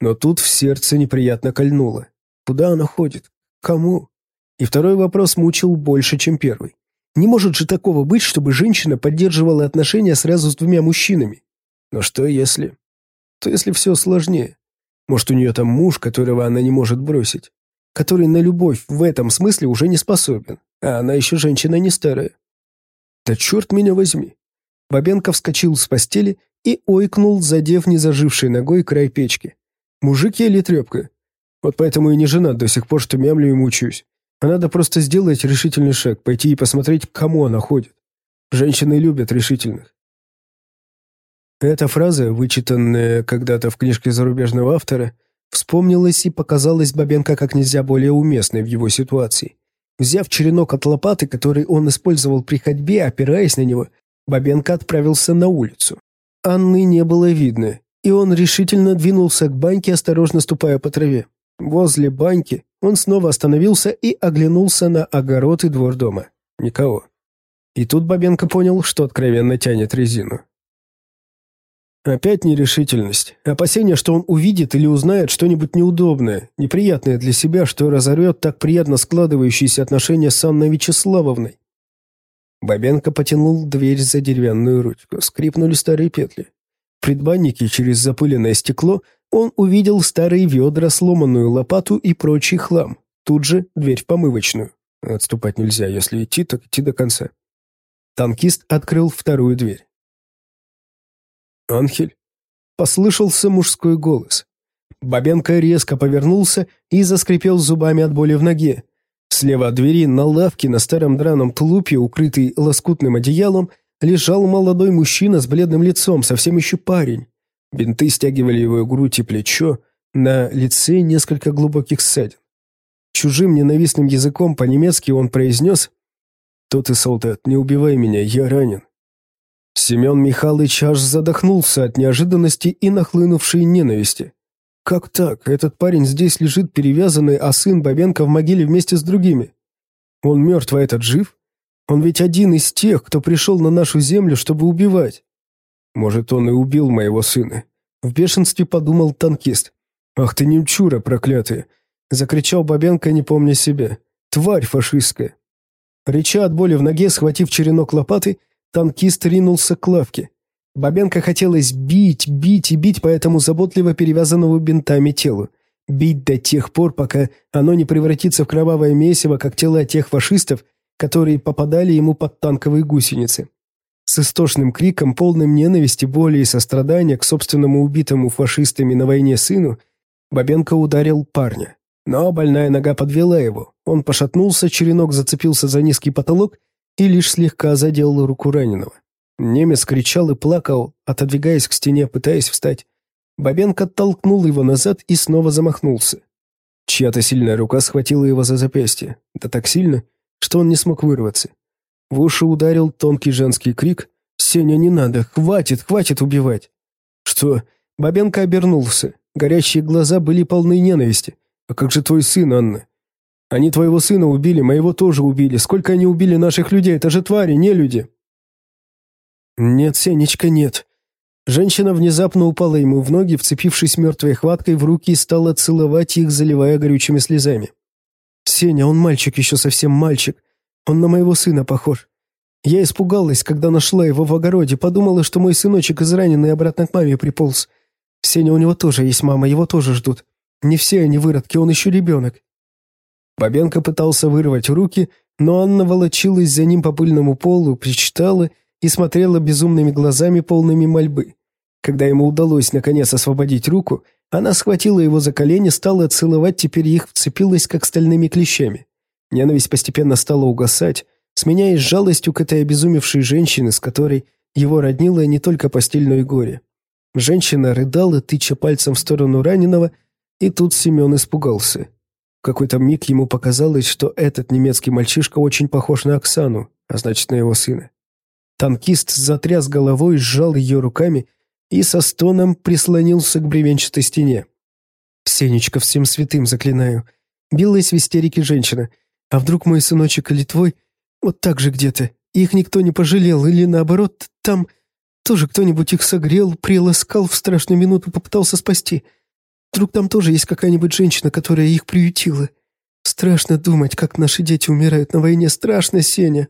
[SPEAKER 1] Но тут в сердце неприятно кольнуло. Куда она ходит? Кому? И второй вопрос мучил больше, чем первый. Не может же такого быть, чтобы женщина поддерживала отношения сразу с двумя мужчинами. Но что если... То если все сложнее? Может, у нее там муж, которого она не может бросить? Который на любовь в этом смысле уже не способен, а она еще женщина не старая. Да черт меня возьми. Бабенко вскочил с постели и ойкнул, задев незажившей ногой край печки. Мужик или трепка? Вот поэтому и не женат до сих пор, что мямлю и мучаюсь. А надо просто сделать решительный шаг, пойти и посмотреть, к кому она ходит. Женщины любят решительных. Эта фраза, вычитанная когда-то в книжке зарубежного автора, вспомнилась и показалась Бабенко как нельзя более уместной в его ситуации. Взяв черенок от лопаты, который он использовал при ходьбе, опираясь на него, Бабенко отправился на улицу. Анны не было видно, и он решительно двинулся к баньке, осторожно ступая по траве. Возле баньки он снова остановился и оглянулся на огород и двор дома. Никого. И тут Бабенко понял, что откровенно тянет резину. Опять нерешительность. Опасение, что он увидит или узнает что-нибудь неудобное, неприятное для себя, что разорвет так приятно складывающиеся отношения с Анной Вячеславовной. Бабенко потянул дверь за деревянную ручку. Скрипнули старые петли. В предбаннике через запыленное стекло он увидел старые ведра, сломанную лопату и прочий хлам. Тут же дверь в помывочную. Отступать нельзя, если идти, так идти до конца. Танкист открыл вторую дверь. «Анхель?» Послышался мужской голос. Бабенко резко повернулся и заскрипел зубами от боли в ноге. Слева от двери на лавке на старом драном тулупе, укрытый лоскутным одеялом, лежал молодой мужчина с бледным лицом, совсем еще парень. Бинты стягивали его грудь и плечо, на лице несколько глубоких ссадин. Чужим ненавистным языком по-немецки он произнес «То ты, солдат, не убивай меня, я ранен». Семен Михайлович аж задохнулся от неожиданности и нахлынувшей ненависти. Как так? Этот парень здесь лежит перевязанный, а сын Бабенко в могиле вместе с другими. Он мертв, а этот жив? Он ведь один из тех, кто пришел на нашу землю, чтобы убивать. Может, он и убил моего сына. В бешенстве подумал танкист. «Ах ты немчура, проклятая!» Закричал Бабенко, не помня себя. «Тварь фашистская!» Реча от боли в ноге, схватив черенок лопаты, танкист ринулся к лавке. Бабенко хотелось бить, бить и бить по этому заботливо перевязанному бинтами телу. Бить до тех пор, пока оно не превратится в кровавое месиво, как тела тех фашистов, которые попадали ему под танковые гусеницы. С истошным криком, полным ненависти, боли и сострадания к собственному убитому фашистами на войне сыну, Бабенко ударил парня. Но больная нога подвела его. Он пошатнулся, черенок зацепился за низкий потолок и лишь слегка задел руку раненого. Немец кричал и плакал, отодвигаясь к стене, пытаясь встать. Бабенко толкнул его назад и снова замахнулся. Чья-то сильная рука схватила его за запястье, да так сильно, что он не смог вырваться. В уши ударил тонкий женский крик «Сеня, не надо! Хватит, хватит убивать!» «Что?» Бабенко обернулся. Горящие глаза были полны ненависти. «А как же твой сын, Анна?» «Они твоего сына убили, моего тоже убили. Сколько они убили наших людей? Это же твари, не люди!» «Нет, Сенечка, нет». Женщина внезапно упала ему в ноги, вцепившись мертвой хваткой в руки и стала целовать их, заливая горючими слезами. «Сеня, он мальчик, еще совсем мальчик. Он на моего сына похож. Я испугалась, когда нашла его в огороде, подумала, что мой сыночек израненный обратно к маме приполз. Сеня, у него тоже есть мама, его тоже ждут. Не все они выродки, он еще ребенок». Бабенко пытался вырвать руки, но Анна волочилась за ним по пыльному полу, причитала и смотрела безумными глазами, полными мольбы. Когда ему удалось наконец освободить руку, она схватила его за колени, стала целовать, теперь их вцепилась, как стальными клещами. Ненависть постепенно стала угасать, сменяясь жалостью к этой обезумевшей женщине, с которой его роднило не только постель, но и горе. Женщина рыдала, тыча пальцем в сторону раненого, и тут Семен испугался. В какой-то миг ему показалось, что этот немецкий мальчишка очень похож на Оксану, а значит, на его сына. Танкист затряс головой, сжал ее руками и со стоном прислонился к бревенчатой стене. «Сенечка, всем святым заклинаю!» Билась в истерике женщина. «А вдруг мой сыночек или твой вот так же где-то? Их никто не пожалел, или наоборот, там тоже кто-нибудь их согрел, приласкал в страшную минуту, попытался спасти. Вдруг там тоже есть какая-нибудь женщина, которая их приютила. Страшно думать, как наши дети умирают на войне. Страшно, Сеня!»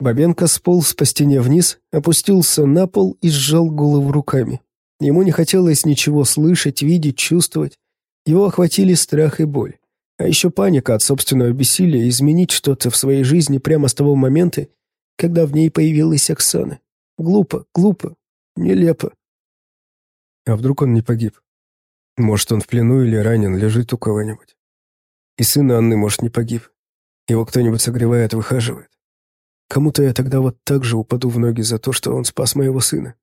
[SPEAKER 1] Бабенко сполз по стене вниз, опустился на пол и сжал голову руками. Ему не хотелось ничего слышать, видеть, чувствовать. Его охватили страх и боль. А еще паника от собственного бессилия изменить что-то в своей жизни прямо с того момента, когда в ней появилась Оксана. Глупо, глупо, нелепо. А вдруг он не погиб? Может, он в плену или ранен, лежит у кого-нибудь. И сын Анны, может, не погиб. Его кто-нибудь согревает, выхаживает. Кому-то я тогда вот так же упаду в ноги за то, что он спас моего сына.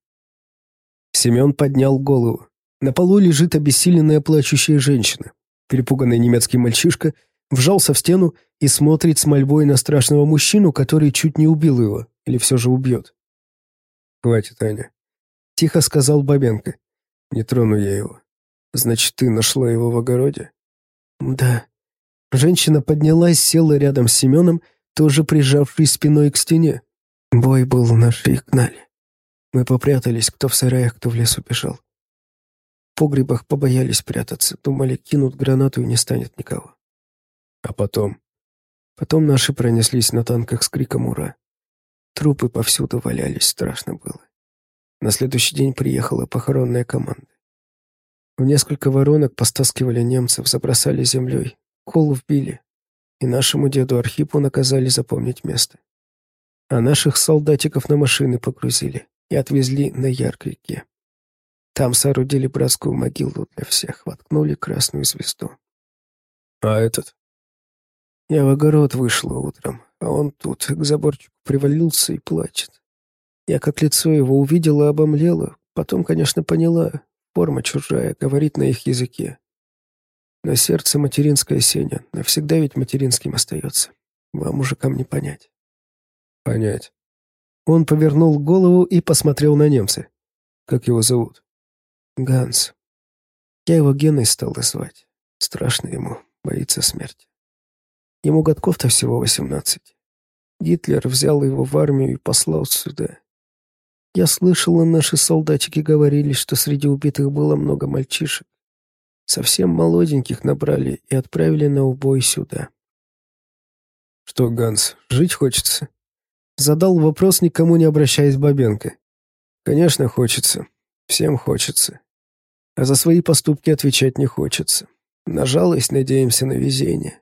[SPEAKER 1] Семен поднял голову. На полу лежит обессиленная плачущая женщина. Перепуганный немецкий мальчишка вжался в стену и смотрит с мольбой на страшного мужчину, который чуть не убил его, или все же убьет. «Хватит, Аня», — тихо сказал Бабенко. «Не трону я его. Значит, ты нашла его в огороде?» «Да». Женщина поднялась, села рядом с Семеном тоже прижавшись спиной к стене. Бой был, наши их гнали. Мы попрятались, кто в сараях, кто в лес убежал. В погребах побоялись прятаться, думали, кинут гранату и не станет никого. А потом? Потом наши пронеслись на танках с криком «Ура!». Трупы повсюду валялись, страшно было. На следующий день приехала похоронная команда. В несколько воронок постаскивали немцев, забросали землей, кол вбили, и нашему деду Архипу наказали запомнить место. А наших солдатиков на машины погрузили и отвезли на Ярк-реке. Там соорудили братскую могилу для всех, воткнули красную звезду.
[SPEAKER 2] А этот?
[SPEAKER 1] Я в огород вышла утром, а он тут к заборчику привалился и плачет. Я как лицо его увидела, обомлела, потом, конечно, поняла, форма чужая, говорит на их языке. Но сердце материнское, Сеня, навсегда ведь материнским остается. Вам, мужикам, не понять.
[SPEAKER 2] Понять.
[SPEAKER 1] Он повернул голову и посмотрел на немца.
[SPEAKER 2] Как его зовут?
[SPEAKER 1] Ганс. Я его Геной стала звать. Страшно ему, боится смерти. Ему годков-то всего восемнадцать. Гитлер взял его в армию и послал сюда. Я слышала, наши солдатики говорили, что среди убитых было много мальчишек. Совсем молоденьких набрали и отправили на убой сюда.
[SPEAKER 2] Что, Ганс, жить хочется?
[SPEAKER 1] Задал вопрос, никому не обращаясь Бабенко.
[SPEAKER 2] Конечно, хочется. Всем хочется а за свои поступки отвечать не хочется. На жалость надеемся на везение.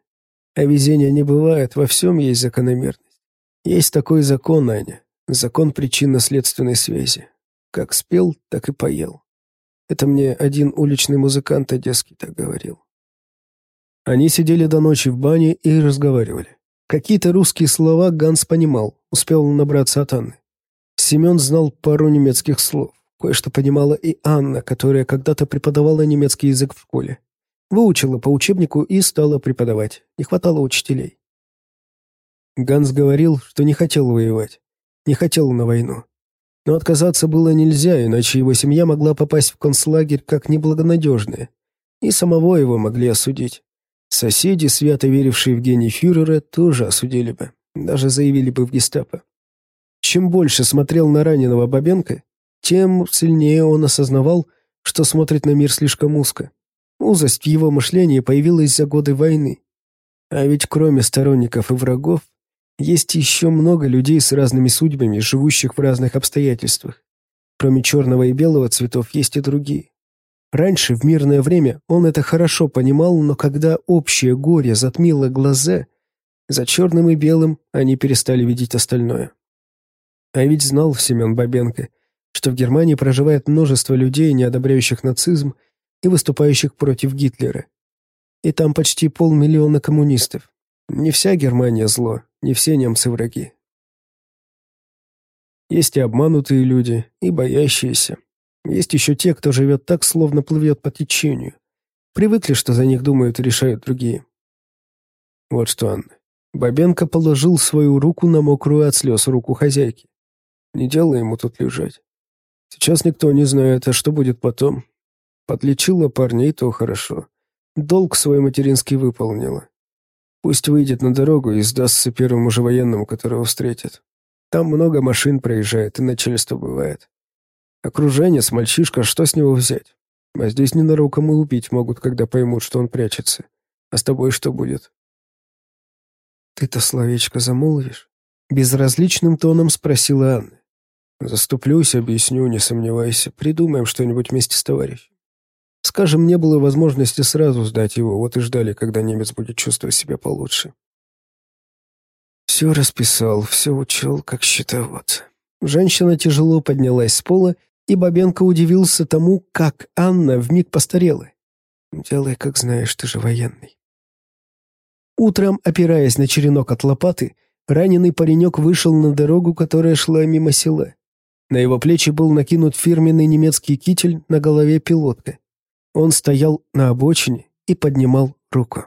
[SPEAKER 2] А везения не бывает, во всем есть закономерность. Есть такой закон, Аня, закон причинно-следственной связи. Как спел, так и поел. Это мне один уличный музыкант одесский так говорил. Они сидели до ночи в бане и разговаривали. Какие-то русские слова Ганс понимал, успел набраться от Анны. Семен знал пару немецких слов. Кое-что понимала и Анна, которая когда-то преподавала немецкий язык в школе. Выучила по учебнику и стала преподавать. Не хватало учителей. Ганс говорил, что не хотел воевать. Не хотел на войну. Но отказаться было нельзя, иначе его семья могла попасть в концлагерь как неблагонадежная. И самого его могли осудить. Соседи, свято верившие в гений фюрера, тоже осудили бы. Даже заявили бы в гестапо. Чем больше смотрел на раненого Бабенко, тем сильнее он осознавал, что смотрит на мир слишком узко. Узость в его мышлении появилась за годы войны. А ведь кроме сторонников и врагов, есть еще много людей с разными судьбами, живущих в разных обстоятельствах. Кроме черного и белого цветов есть и другие. Раньше, в мирное время, он это хорошо понимал, но когда общее горе затмило глаза, за черным и белым они перестали видеть остальное. А ведь знал Семен Бабенко – что в Германии проживает множество людей, не одобряющих нацизм и выступающих против Гитлера. И там почти полмиллиона коммунистов. Не вся Германия зло, не все немцы враги. Есть и обманутые люди, и боящиеся. Есть еще те, кто живет так, словно плывет по течению. Привыкли, что за них думают и решают другие. Вот что, Анна. Бабенко положил свою руку на мокрую от слез руку хозяйки. Не делай ему тут лежать. Сейчас никто не знает, а что будет потом. Подлечила парней, то хорошо. Долг свой материнский выполнила. Пусть выйдет на дорогу и сдастся первому же военному, которого встретит. Там много машин проезжает, и начальство бывает. Окруженец, мальчишка, что с него взять? А здесь ненароком и убить могут, когда поймут, что он прячется. А с тобой что будет?
[SPEAKER 1] Ты-то словечко замолвишь? Безразличным тоном спросила Анна.
[SPEAKER 2] Заступлюсь, объясню, не сомневайся. Придумаем что-нибудь вместе с товарищем.
[SPEAKER 1] Скажем, не было возможности сразу сдать его, вот и ждали, когда немец будет чувствовать себя получше. Все расписал, все учел, как счетовод. Женщина тяжело поднялась с пола, и Бабенко удивился тому, как Анна вмиг постарела. «Делай, как знаешь, ты же военный». Утром, опираясь на черенок от лопаты, раненый паренек вышел на дорогу, которая шла мимо села. На его плечи был накинут фирменный немецкий китель, на голове пилотка. Он стоял на обочине и поднимал руку.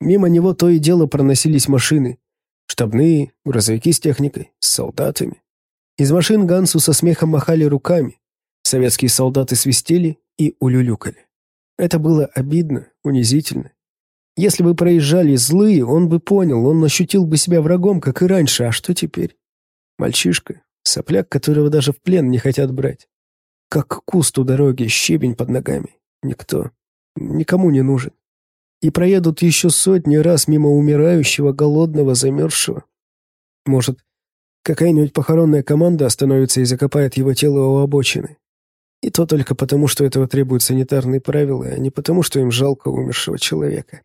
[SPEAKER 1] Мимо него то и дело проносились машины. Штабные, грузовики с техникой, с солдатами. Из машин Гансу со смехом махали руками. Советские солдаты свистели и улюлюкали. Это было обидно, унизительно. Если бы проезжали злые, он бы понял, он ощутил бы себя врагом, как и раньше. А что теперь? Мальчишка, Сопляк, которого даже в плен не хотят брать. Как куст у дороги, щебень под ногами. Никто. Никому не нужен. И проедут еще сотни раз мимо умирающего, голодного, замерзшего. Может, какая-нибудь похоронная команда остановится и закопает его тело у обочины. И то только потому, что этого требуют санитарные правила, а не потому, что им жалко умершего человека.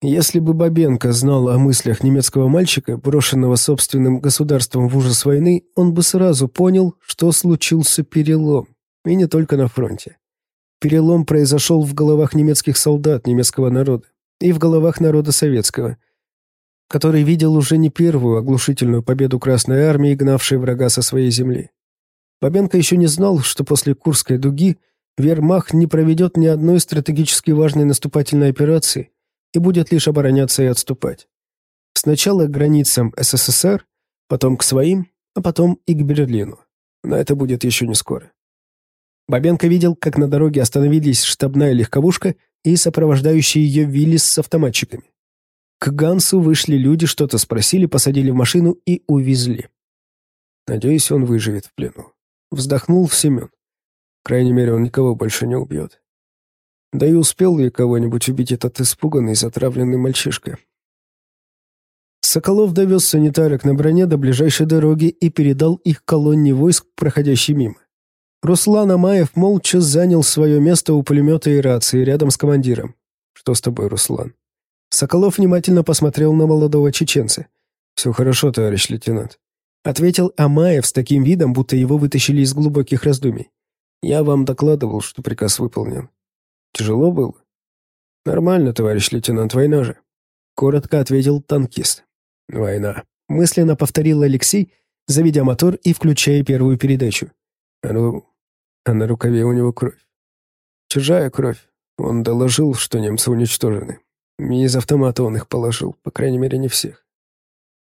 [SPEAKER 1] Если бы Бабенко знал о мыслях немецкого мальчика, брошенного собственным государством в ужас войны, он бы сразу понял, что случился перелом. И не только на фронте. Перелом произошел в головах немецких солдат немецкого народа и в головах народа советского, который видел уже не первую оглушительную победу Красной Армии, гнавшей врага со своей земли. Бабенко еще не знал, что после Курской дуги Вермахт не проведет ни одной стратегически важной наступательной операции и будет лишь обороняться и отступать. Сначала к границам СССР, потом к своим, а потом и к Берлину. Но это будет еще не скоро. Бабенко видел, как на дороге остановились штабная легковушка и сопровождающий ее Виллис с автоматчиками. К Гансу вышли люди, что-то спросили, посадили в машину и увезли. Надеюсь, он выживет в плену. Вздохнул Семен. По крайней мере, он никого больше не убьет. Да и успел ли кого-нибудь убить этот испуганный, затравленный мальчишка? Соколов довез санитарок на броне до ближайшей дороги и передал их колонне войск, проходящей мимо. Руслан Амаев молча занял свое место у пулемета и рации рядом с командиром. «Что с тобой, Руслан?» Соколов внимательно посмотрел на молодого чеченца. «Все хорошо, товарищ лейтенант», — ответил Амаев с таким видом, будто его вытащили из глубоких раздумий. «Я вам докладывал, что приказ выполнен. Тяжело было?» «Нормально, товарищ лейтенант, война же», — коротко ответил танкист. «Война», — мысленно повторил Алексей, заведя мотор и включая первую передачу. «А ну, а на рукаве у него кровь. Чужая кровь. Он доложил, что немцы уничтожены. И из автомата он их положил, по крайней мере, не всех.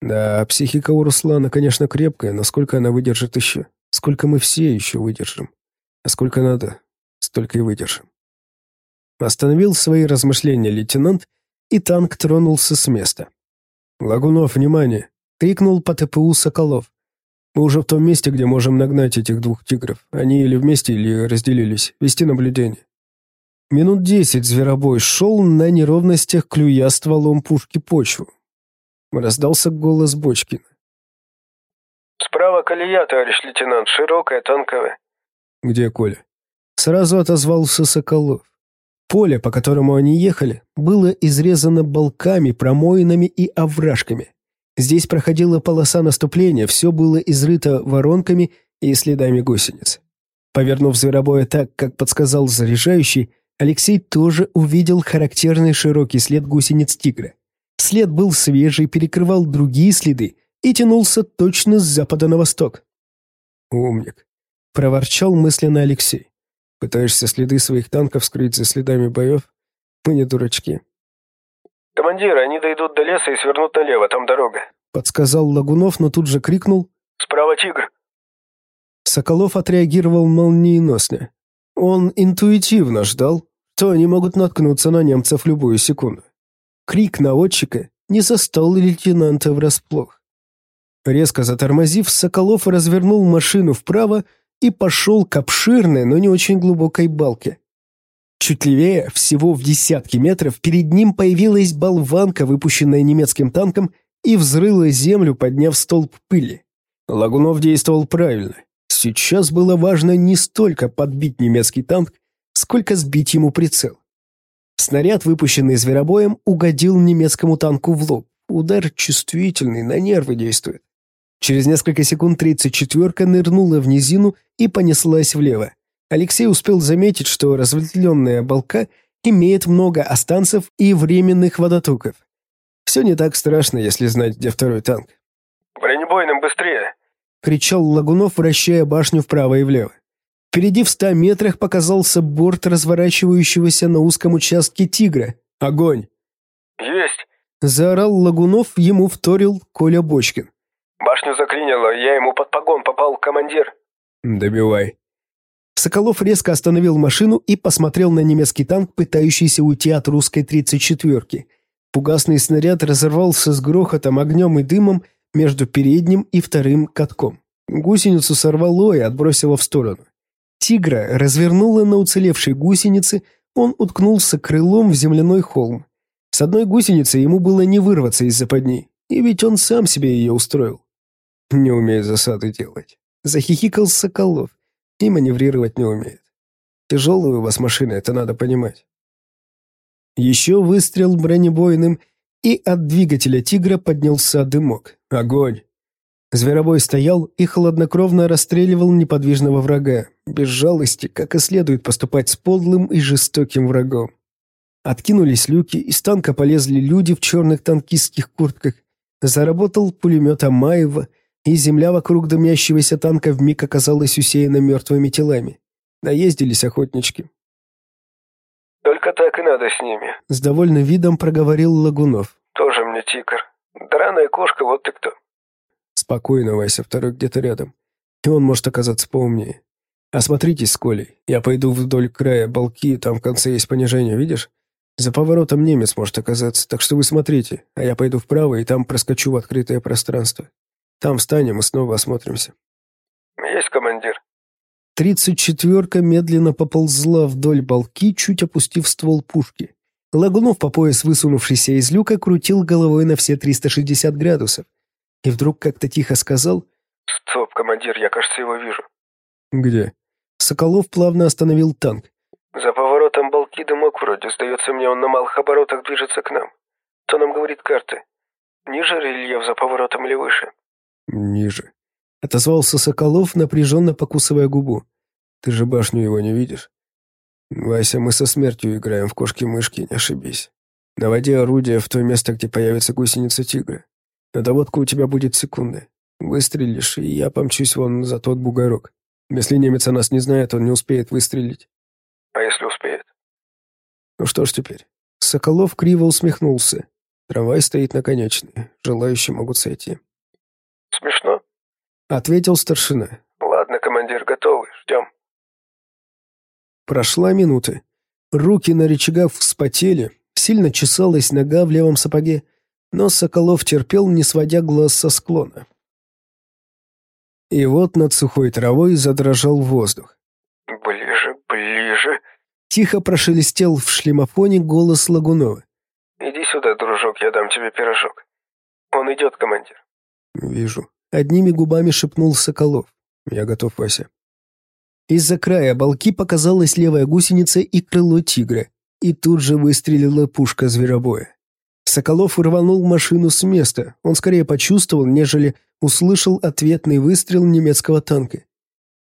[SPEAKER 1] Да, психика у Руслана, конечно, крепкая, но сколько она выдержит еще? Сколько мы все еще выдержим? А сколько надо, столько и выдержим. Остановил свои размышления лейтенант, и танк тронулся с места. «Лагунов, внимание!» — крикнул по ТПУ Соколов. Мы уже в том месте, где можем нагнать этих двух тигров. Они или вместе, или разделились. Вести наблюдение. Минут десять зверобой шел на неровностях, клюя стволом пушки почву. Раздался голос Бочкина.
[SPEAKER 3] «Справа колея, товарищ лейтенант, широкая, танковая».
[SPEAKER 1] «Где Коля?» Сразу отозвался Соколов. Поле, по которому они ехали, было изрезано балками, промоинами и овражками. Здесь проходила полоса наступления, все было изрыто воронками и следами гусениц. Повернув зверобоя так, как подсказал заряжающий, Алексей тоже увидел характерный широкий след гусениц тигра. След был свежий, перекрывал другие следы и тянулся точно с запада на восток. «Умник», — проворчал мысленно Алексей. «Пытаешься следы своих танков скрыть за следами боев? Мы не дурачки.
[SPEAKER 3] «Командир, они дойдут до леса и свернут налево, там дорога», —
[SPEAKER 1] подсказал Лагунов, но тут же крикнул
[SPEAKER 3] «Справа тигр!».
[SPEAKER 1] Соколов отреагировал молниеносно. Он интуитивно ждал, что они могут наткнуться на немцев любую секунду. Крик наводчика не застал лейтенанта врасплох. Резко затормозив, Соколов развернул машину вправо и пошел к обширной, но не очень глубокой балке. Чуть левее, всего в десятки метров, перед ним появилась болванка, выпущенная немецким танком, и взрыла землю, подняв столб пыли. Лагунов действовал правильно. Сейчас было важно не столько подбить немецкий танк, сколько сбить ему прицел. Снаряд, выпущенный зверобоем, угодил немецкому танку в лоб. Удар чувствительный, на нервы действует. Через несколько секунд 34-ка нырнула в низину и понеслась влево. Алексей успел заметить, что разветвленная балка имеет много останцев и временных водотоков. Все не так страшно, если знать, где второй танк.
[SPEAKER 3] «Бронебойным быстрее!»
[SPEAKER 1] — кричал Лагунов, вращая башню вправо и влево. Впереди в ста метрах показался борт разворачивающегося на узком участке «Тигра». «Огонь!»
[SPEAKER 3] «Есть!»
[SPEAKER 1] — заорал Лагунов, ему вторил Коля Бочкин.
[SPEAKER 3] «Башню заклинило, я ему под погон попал, командир».
[SPEAKER 1] «Добивай». Соколов резко остановил машину и посмотрел на немецкий танк, пытающийся уйти от русской 34-ки. Пугасный снаряд разорвался с грохотом, огнем и дымом между передним и вторым катком. Гусеницу сорвало и отбросило в сторону. Тигра развернуло на уцелевшей гусенице, он уткнулся крылом в земляной холм. С одной гусеницы ему было не вырваться из западни, и ведь он сам себе ее устроил. «Не умеет засады делать», — захихикал Соколов и маневрировать не умеет. Тяжелая у вас машина, это надо понимать. Еще выстрел бронебойным, и от двигателя «Тигра» поднялся дымок. Огонь! Зверобой стоял и хладнокровно расстреливал неподвижного врага, без жалости, как и следует поступать с подлым и жестоким врагом. Откинулись люки, из танка полезли люди в черных танкистских куртках. Заработал пулемет Амаева, и земля вокруг дымящегося танка вмиг оказалась усеяна мертвыми телами. Наездились охотнички.
[SPEAKER 3] «Только так и надо с ними», —
[SPEAKER 1] с довольным видом проговорил Лагунов.
[SPEAKER 3] «Тоже мне тигр. Драная кошка, вот ты кто».
[SPEAKER 1] «Спокойно, Вася, второй где-то рядом. И он может оказаться поумнее. Осмотритесь с Колей. Я пойду вдоль края балки, там в конце есть понижение, видишь? За поворотом немец может оказаться, так что вы смотрите, а я пойду вправо и там проскочу в открытое пространство. Там встанем и снова осмотримся».
[SPEAKER 3] «Есть, командир».
[SPEAKER 1] Тридцать четверка медленно поползла вдоль балки, чуть опустив ствол пушки. Лагунов, по пояс высунувшийся из люка, крутил головой на все 360 градусов. И вдруг как-то тихо сказал
[SPEAKER 3] «Стоп, командир, я, кажется, его вижу».
[SPEAKER 1] «Где?» Соколов плавно остановил танк.
[SPEAKER 3] «За поворотом балки дымок вроде. Сдается мне, он на малых оборотах движется к нам. То нам говорит карты. Ниже рельеф за поворотом или выше?»
[SPEAKER 1] «Ниже», — отозвался Соколов, напряженно покусывая губу. «Ты же башню его не видишь?» «Вася, мы со смертью играем в кошки-мышки, не ошибись. Наводи орудие в то место, где появится гусеница тигра. На доводку у тебя будет секунды. Выстрелишь, и я помчусь вон за тот бугорок. Если немец о нас не знает, он не успеет выстрелить».
[SPEAKER 3] «А если успеет?»
[SPEAKER 1] «Ну что ж теперь?» Соколов криво усмехнулся. Трамвай стоит на конечной. Желающие могут сойти.
[SPEAKER 3] «Смешно?»
[SPEAKER 1] Ответил старшина.
[SPEAKER 3] «Ладно, командир, готовы. Ждем».
[SPEAKER 1] Прошла минута. Руки на рычагах вспотели, сильно чесалась нога в левом сапоге, но Соколов терпел, не сводя глаз со склона. И вот над сухой травой задрожал воздух.
[SPEAKER 3] «Ближе, ближе!»
[SPEAKER 1] Тихо прошелестел в шлемофоне голос Лагунова.
[SPEAKER 3] «Иди сюда, дружок, я дам тебе пирожок. Он идет, командир».
[SPEAKER 1] «Вижу». Одними губами шепнул Соколов. «Я готов, Вася». Из-за края балки показалась левая гусеница и крыло тигра, и тут же выстрелила пушка зверобоя. Соколов рванул машину с места. Он скорее почувствовал, нежели услышал ответный выстрел немецкого танка.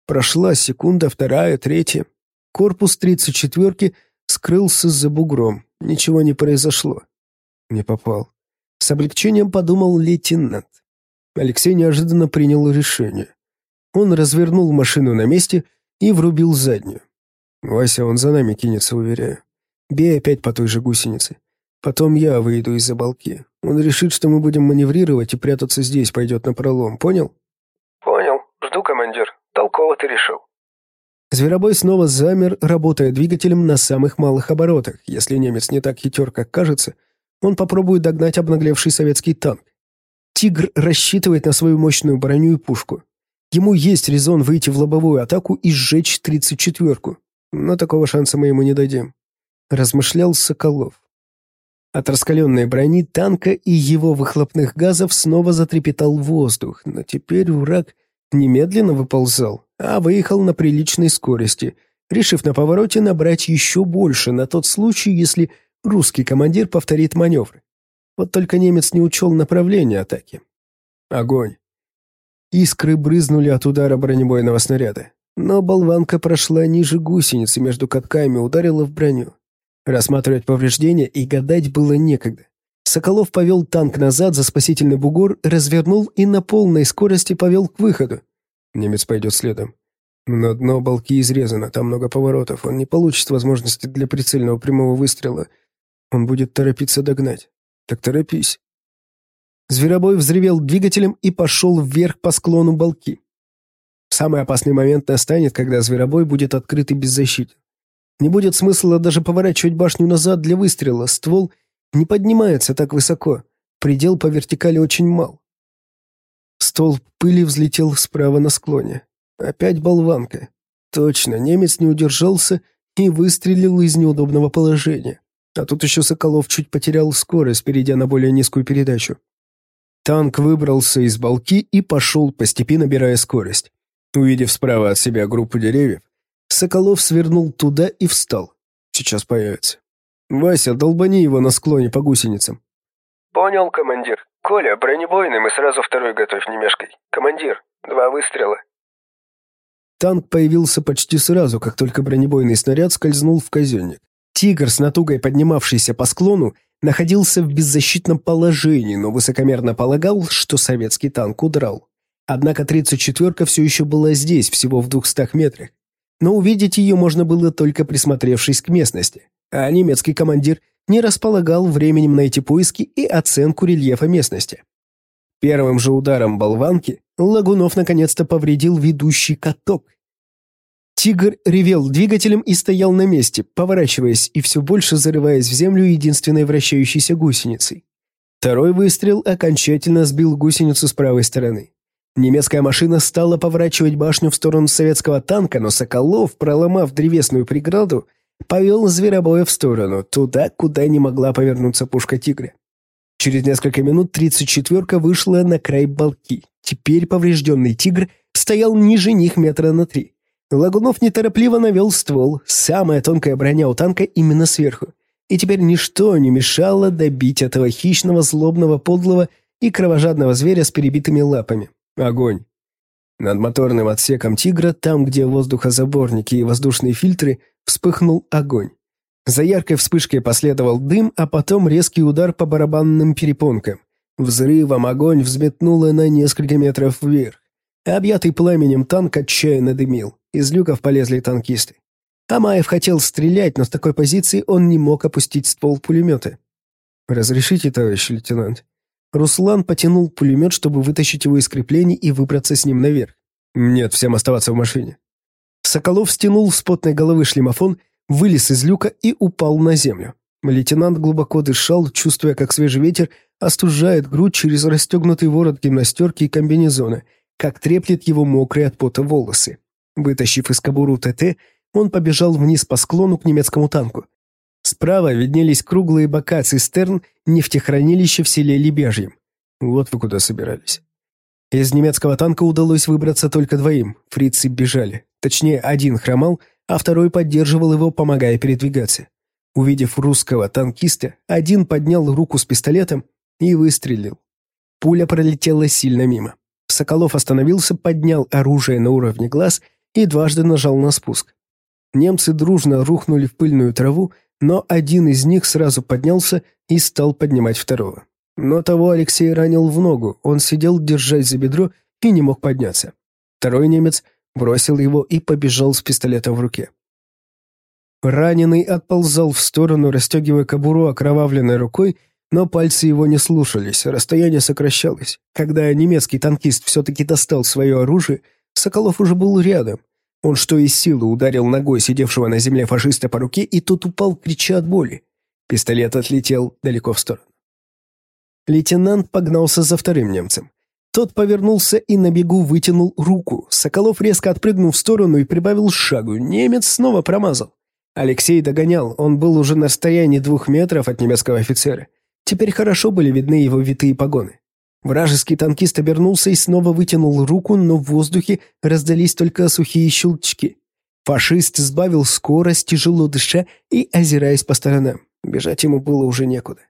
[SPEAKER 1] Прошла секунда, вторая, третья. Корпус 34-ки скрылся за бугром. Ничего не произошло. Не попал. С облегчением подумал лейтенант. Алексей неожиданно принял решение. Он развернул машину на месте и врубил заднюю. «Вася, он за нами кинется, уверяю. Бей опять по той же гусенице. Потом я выйду из-за балки. Он решит, что мы будем маневрировать и прятаться здесь пойдет на пролом, понял?»
[SPEAKER 3] «Понял. Жду, командир. Толково ты решил».
[SPEAKER 1] Зверобой снова замер, работая двигателем на самых малых оборотах. Если немец не так хитер, как кажется, он попробует догнать обнаглевший советский танк. Тигр рассчитывает на свою мощную броню и пушку. Ему есть резон выйти в лобовую атаку и сжечь тридцать четверку. Но такого шанса мы ему не дадим. Размышлял Соколов. От раскаленной брони танка и его выхлопных газов снова затрепетал воздух, но теперь враг немедленно выползал, а выехал на приличной скорости, решив на повороте набрать еще больше на тот случай, если русский командир повторит маневр. Вот только немец не учел направление атаки. Огонь. Искры брызнули от удара бронебойного снаряда, но болванка прошла ниже гусеницы между катками, ударила в броню. Рассматривать повреждения и гадать было некогда. Соколов повел танк назад за спасительный бугор, развернул и на полной скорости повел к выходу. Немец пойдет следом. Но дно балки изрезано, там много поворотов, он не получит возможности для прицельного прямого выстрела. Он будет торопиться догнать. Так торопись. Зверобой взревел двигателем и пошел вверх по склону балки. Самый опасный момент настанет, когда зверобой будет открыт и беззащитен. Не будет смысла даже поворачивать башню назад для выстрела. Ствол не поднимается так высоко. Предел по вертикали очень мал. Стол пыли взлетел справа на склоне. Опять болванка. Точно, немец не удержался и выстрелил из неудобного положения. А тут еще Соколов чуть потерял скорость, перейдя на более низкую передачу. Танк выбрался из балки и пошел, постепенно набирая скорость. Увидев справа от себя группу деревьев, Соколов свернул туда и встал. Сейчас появится. Вася, долбани его на склоне по гусеницам.
[SPEAKER 3] Понял, командир. Коля, бронебойным и сразу второй готовь, не мешкай. Командир, два выстрела.
[SPEAKER 1] Танк появился почти сразу, как только бронебойный снаряд скользнул в казенник. Тигр, с натугой поднимавшийся по склону, находился в беззащитном положении, но высокомерно полагал, что советский танк удрал. Однако 34-ка все еще была здесь, всего в 200 метрах. Но увидеть ее можно было только присмотревшись к местности. А немецкий командир не располагал временем на эти поиски и оценку рельефа местности. Первым же ударом болванки Лагунов наконец-то повредил ведущий каток. Тигр ревел двигателем и стоял на месте, поворачиваясь и все больше зарываясь в землю единственной вращающейся гусеницей. Второй выстрел окончательно сбил гусеницу с правой стороны. Немецкая машина стала поворачивать башню в сторону советского танка, но Соколов, проломав древесную преграду, повел зверобоя в сторону, туда, куда не могла повернуться пушка «Тигря». Через несколько минут 34-ка вышла на край балки. Теперь поврежденный «Тигр» стоял ниже них метра на три. Лагунов неторопливо навел ствол, самая тонкая броня у танка именно сверху. И теперь ничто не мешало добить этого хищного, злобного, подлого и кровожадного зверя с перебитыми лапами. Огонь. Над моторным отсеком «Тигра», там, где воздухозаборники и воздушные фильтры, вспыхнул огонь. За яркой вспышкой последовал дым, а потом резкий удар по барабанным перепонкам. Взрывом огонь взметнуло на несколько метров вверх. Объятый пламенем танк отчаянно дымил. Из люков полезли танкисты. Амаев хотел стрелять, но с такой позиции он не мог опустить ствол пулемета. «Разрешите, товарищ лейтенант?» Руслан потянул пулемет, чтобы вытащить его из креплений и выбраться с ним наверх. «Нет, всем оставаться в машине». Соколов стянул с потной головы шлемофон, вылез из люка и упал на землю. Лейтенант глубоко дышал, чувствуя, как свежий ветер остужает грудь через расстегнутый ворот гимнастерки и комбинезона, как треплет его мокрые от пота волосы. Вытащив из кобуру ТТ, он побежал вниз по склону к немецкому танку. Справа виднелись круглые бока цистерн нефтехранилища в селе Лебяжьем. Вот вы куда собирались. Из немецкого танка удалось выбраться только двоим. Фрицы бежали. Точнее, один хромал, а второй поддерживал его, помогая передвигаться. Увидев русского танкиста, один поднял руку с пистолетом и выстрелил. Пуля пролетела сильно мимо. Соколов остановился, поднял оружие на уровне глаз – и дважды нажал на спуск. Немцы дружно рухнули в пыльную траву, но один из них сразу поднялся и стал поднимать второго. Но того Алексей ранил в ногу, он сидел, держась за бедро, и не мог подняться. Второй немец бросил его и побежал с пистолетом в руке. Раненый отползал в сторону, расстегивая кобуру окровавленной рукой, но пальцы его не слушались, расстояние сокращалось. Когда немецкий танкист все-таки достал свое оружие, Соколов уже был рядом. Он что из силы ударил ногой сидевшего на земле фашиста по руке, и тот упал, крича от боли. Пистолет отлетел далеко в сторону. Лейтенант погнался за вторым немцем. Тот повернулся и на бегу вытянул руку. Соколов резко отпрыгнул в сторону и прибавил шагу. Немец снова промазал. Алексей догонял, он был уже на расстоянии двух метров от немецкого офицера. Теперь хорошо были видны его витые погоны. Вражеский танкист обернулся и снова вытянул руку, но в воздухе раздались только сухие щелчки. Фашист сбавил скорость, тяжело дыша и озираясь по сторонам. Бежать ему было уже некуда.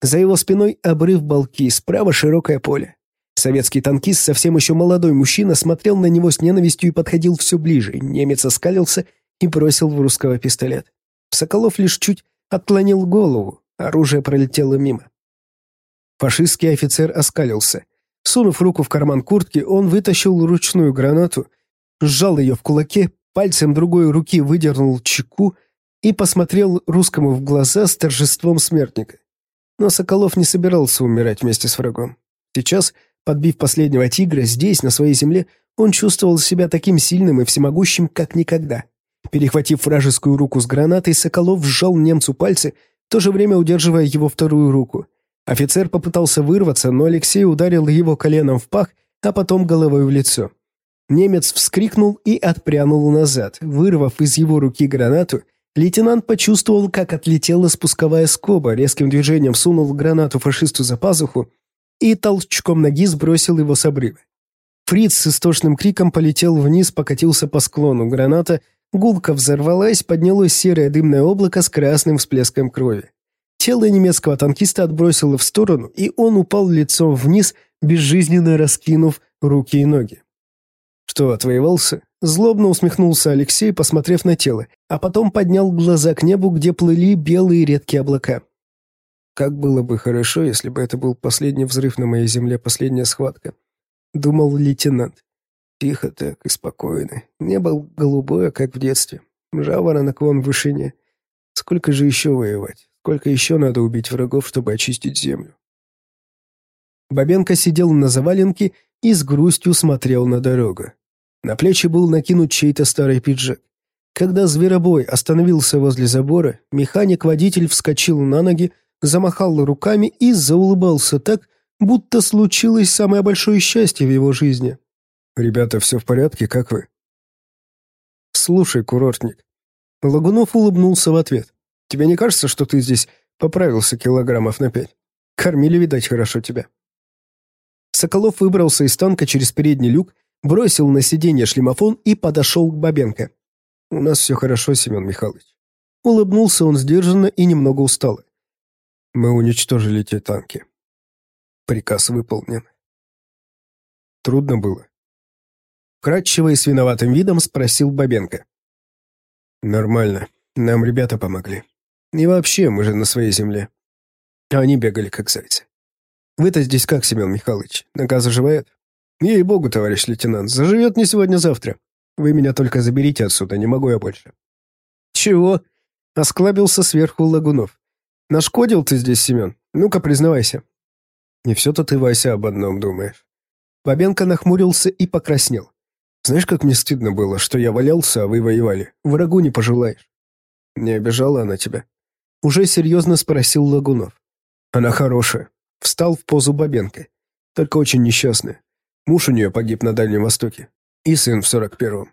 [SPEAKER 1] За его спиной обрыв балки, справа широкое поле. Советский танкист, совсем еще молодой мужчина, смотрел на него с ненавистью и подходил все ближе. Немец оскалился и бросил в русского пистолет. Соколов лишь чуть отклонил голову, оружие пролетело мимо. Фашистский офицер оскалился. Сунув руку в карман куртки, он вытащил ручную гранату, сжал ее в кулаке, пальцем другой руки выдернул чеку и посмотрел русскому в глаза с торжеством смертника. Но Соколов не собирался умирать вместе с врагом. Сейчас, подбив последнего тигра, здесь, на своей земле, он чувствовал себя таким сильным и всемогущим, как никогда. Перехватив вражескую руку с гранатой, Соколов сжал немцу пальцы, в то же время удерживая его вторую руку. Офицер попытался вырваться, но Алексей ударил его коленом в пах, а потом головой в лицо. Немец вскрикнул и отпрянул назад. Вырвав из его руки гранату, лейтенант почувствовал, как отлетела спусковая скоба, резким движением сунул гранату фашисту за пазуху и толчком ноги сбросил его с обрыва. Фриц с истошным криком полетел вниз, покатился по склону. Граната Гулка взорвалась, поднялось серое дымное облако с красным всплеском крови. Тело немецкого танкиста отбросило в сторону, и он упал лицом вниз, безжизненно раскинув руки и ноги. «Что, отвоевался?» Злобно усмехнулся Алексей, посмотрев на тело, а потом поднял глаза к небу, где плыли белые редкие облака. «Как было бы хорошо, если бы это был последний взрыв на моей земле, последняя схватка», — думал лейтенант. Тихо так и спокойно. Небо голубое, как в детстве. Жаворонок вон в вышине. Сколько же еще воевать? Сколько еще надо убить врагов, чтобы очистить землю? Бабенко сидел на заваленке и с грустью смотрел на дорогу. На плечи был накинут чей-то старый пиджак. Когда зверобой остановился возле забора, механик-водитель вскочил на ноги, замахал руками и заулыбался так, будто случилось самое большое счастье в его жизни. «Ребята, все в порядке, как вы?» «Слушай, курортник». Лагунов улыбнулся в ответ. «Тебе не кажется, что ты здесь поправился килограммов на пять? Кормили, видать, хорошо тебя». Соколов выбрался из танка через передний люк бросил на сиденье шлемофон и подошел к Бабенко. «У нас все хорошо, Семен Михайлович». Улыбнулся он сдержанно и немного устало. «Мы уничтожили те танки. Приказ выполнен». «Трудно было?» Кратчево и с виноватым видом спросил Бабенко. «Нормально. Нам ребята помогли. И вообще, мы же на своей земле. А они бегали, как зайцы. Вы-то здесь как, Семен Михайлович? Нога заживает?» «Ей-богу, товарищ лейтенант, заживет не сегодня-завтра. Вы меня только заберите отсюда, не могу я больше». «Чего?» — осклабился сверху Лагунов. «Нашкодил ты здесь, Семен? Ну-ка, признавайся». «Не все-то ты, Вася, об одном думаешь». Бабенко нахмурился и покраснел. «Знаешь, как мне стыдно было, что я валялся, а вы воевали? Врагу не пожелаешь». «Не обижала она тебя?» Уже серьезно спросил Лагунов. «Она хорошая». Встал в позу Бабенко. «Только очень несчастная. Муж у нее погиб на Дальнем Востоке. И сын в сорок первом.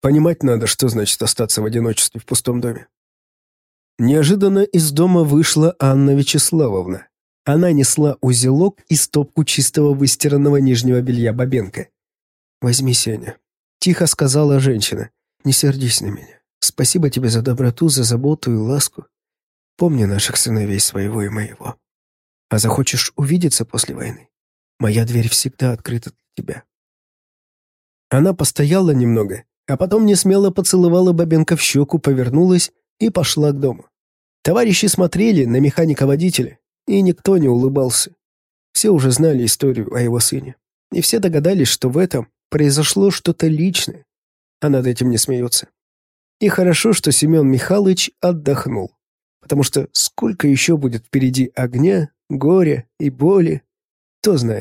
[SPEAKER 1] Понимать надо, что значит остаться в одиночестве в пустом доме. Неожиданно из дома вышла Анна Вячеславовна. Она несла узелок и стопку чистого выстиранного нижнего белья Бабенко. «Возьми, Сеня», — тихо сказала женщина. «Не сердись на меня. Спасибо тебе за доброту, за заботу и ласку. Помни наших сыновей своего и моего. А захочешь увидеться после войны? Моя дверь всегда открыта для тебя». Она постояла немного, а потом не смело поцеловала Бабенко в щеку, повернулась и пошла к дому. Товарищи смотрели на механика-водителя, и никто не улыбался. Все уже знали историю о его сыне. И все догадались, что в этом произошло что-то личное, а над этим не смеются. И хорошо, что Семен Михайлович отдохнул, потому что сколько еще будет впереди огня, горя и боли, кто знает.